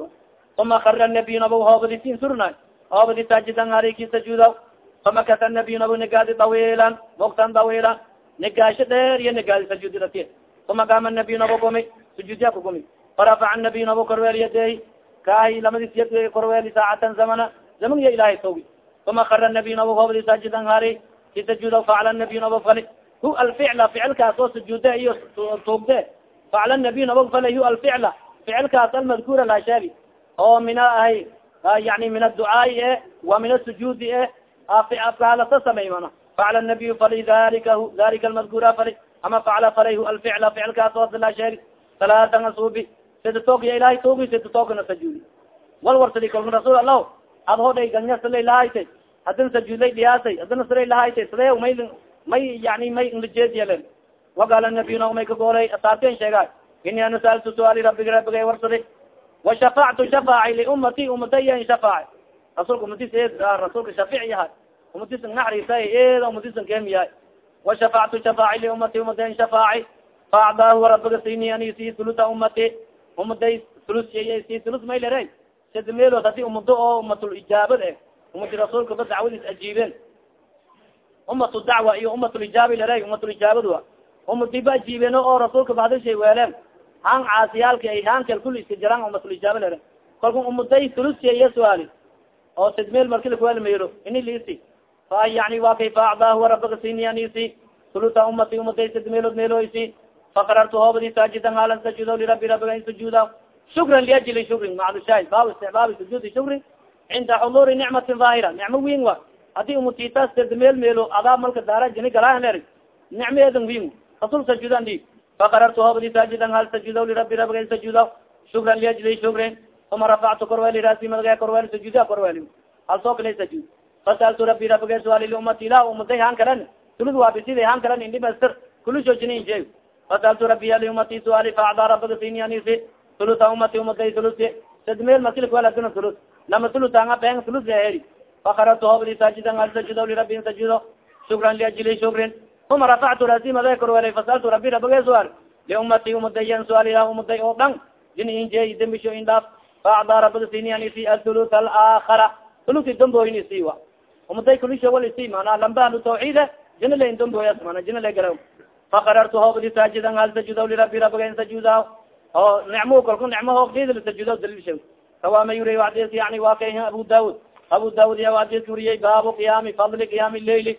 uma kara nabiy nabo hoobadisin surna hoobadi saajidan hariki sajuuda famakasa nabiy nabo nigaadi dawilan muktan dawilan nigaasho dheer iyo nigaadi sajuudidati uma kaama nabiy nabo gumi sujuudya ku gumi farafaca nabiy nabo korweel yadehi kaahi lamadis ya korweeli saacatan zamana zaman ya ilahay uma kara nabiy nabo hoobadi saajidan hari ki sajuuda facla nabiy nabo fali hu alficla ficilkaas oo sujuude iyo tuugde facla nabiy nabo fali hu alficla ficilkaas almadkuura laa sheegi oo mina ahay yani min adducaai e wa min asujuudi e afkaalasa samey mana facla nabiy fali dalika hu dalika almadkuura fali ama facla falay hu alficla ficilkaas oo laa sheegi. Salaatan asuubi sida ilahay toogi sida sajuudi wal warsadi kolka rasuul allah ad hodhay ganya salay lahaytay hadina sajuudlay dhiyaasay hadina salay lahaytay sidee may may yani may inlajeediyalen waqaala nabiyuna may ka goolay asaarten sheegaay ini ana saaltu suaali rabbiga rabbiga warsadi washafactu shafaaci liumati umadaya shafaaci rasulka umadis rasulka shafic yahay umadis naxrisa eeda umadisan keemiyahay washafactu shafaaci liumati umadayan shafaaci faacdaahu rabbiga sini ani si sulusa umati umaday sulus si sulus may lere sida meelood haddii umado oo umatul ijaabad eh umati rasuulka ba dacwadiis ajiibeen umatu dacwa iyo umatulijaaba lere umatulijaabad wa umadi ba ajiibeen oo rasuulka bahadishay weeleen han caasiyaalka ay hankal kuli iska jiraan umatulijaaba lere kalku umaday sulusya iyo suaali oo sid meel marki lakuweel meelo ini liisi fa yani wa kay faacdaahu rabbiga sini anisi sulusa umati umaday sid meelood meeloisi fakarartu hoobadi saajidan haalan sajudo lirabi rabiga in sujuuda shukran liajli shukrin. Maclushaahid baabu istixbaabi sujuudi shukrin. Cinda xuduri nicmatin daahira nicmo wiin wa haddii umutitas sid meel meelo adaa malka daara jini galaan ler nicmeedan wiin rasul sajudan di fakarartu hoobadi saajidan hal sajudo lirabi rabiga in sajuda shukran liajli shukrin uma rafactu korweli raasi madga korweli sujuuda korweli hal soo kala sajuud fasaltu rabi rabiga suaali liumati ilah umaday han kalan tulid waabisida han kalan indhimastir kulisoo jinin je fasaltu rabiya liumati suaali faacdaa rabiga sini anisi tuluta umati umaday tulusi sad meel masilkualaduna tulus lama tulutanga beng tulus heri fakaratu hobdi saajidan hal sajudo lirabin sajudo shukran liajli shukrin uma rafactu raasi maday korwelay fasaltu rabi rabiga suaal liumati umadayan suaal ilah umaday oo dhan jinin je dembisho indhaaf faacdaa rabiga sini anisi athuluth alaakhara tulusi damboyin isiwa umaday kulisho wal isi mana lambahlu tawxiide jina lain damboyas mana jina fakarartu hoobdi saajidan hal sajudo lirabi rabiga in sajuda oo nicmo kalku nicmo hoogdid sajudo daliilsha kawaama yuriy adis yani waa kay abu daud abu daud ya adis uriyey baabu qiyaami fadli qiyaami leili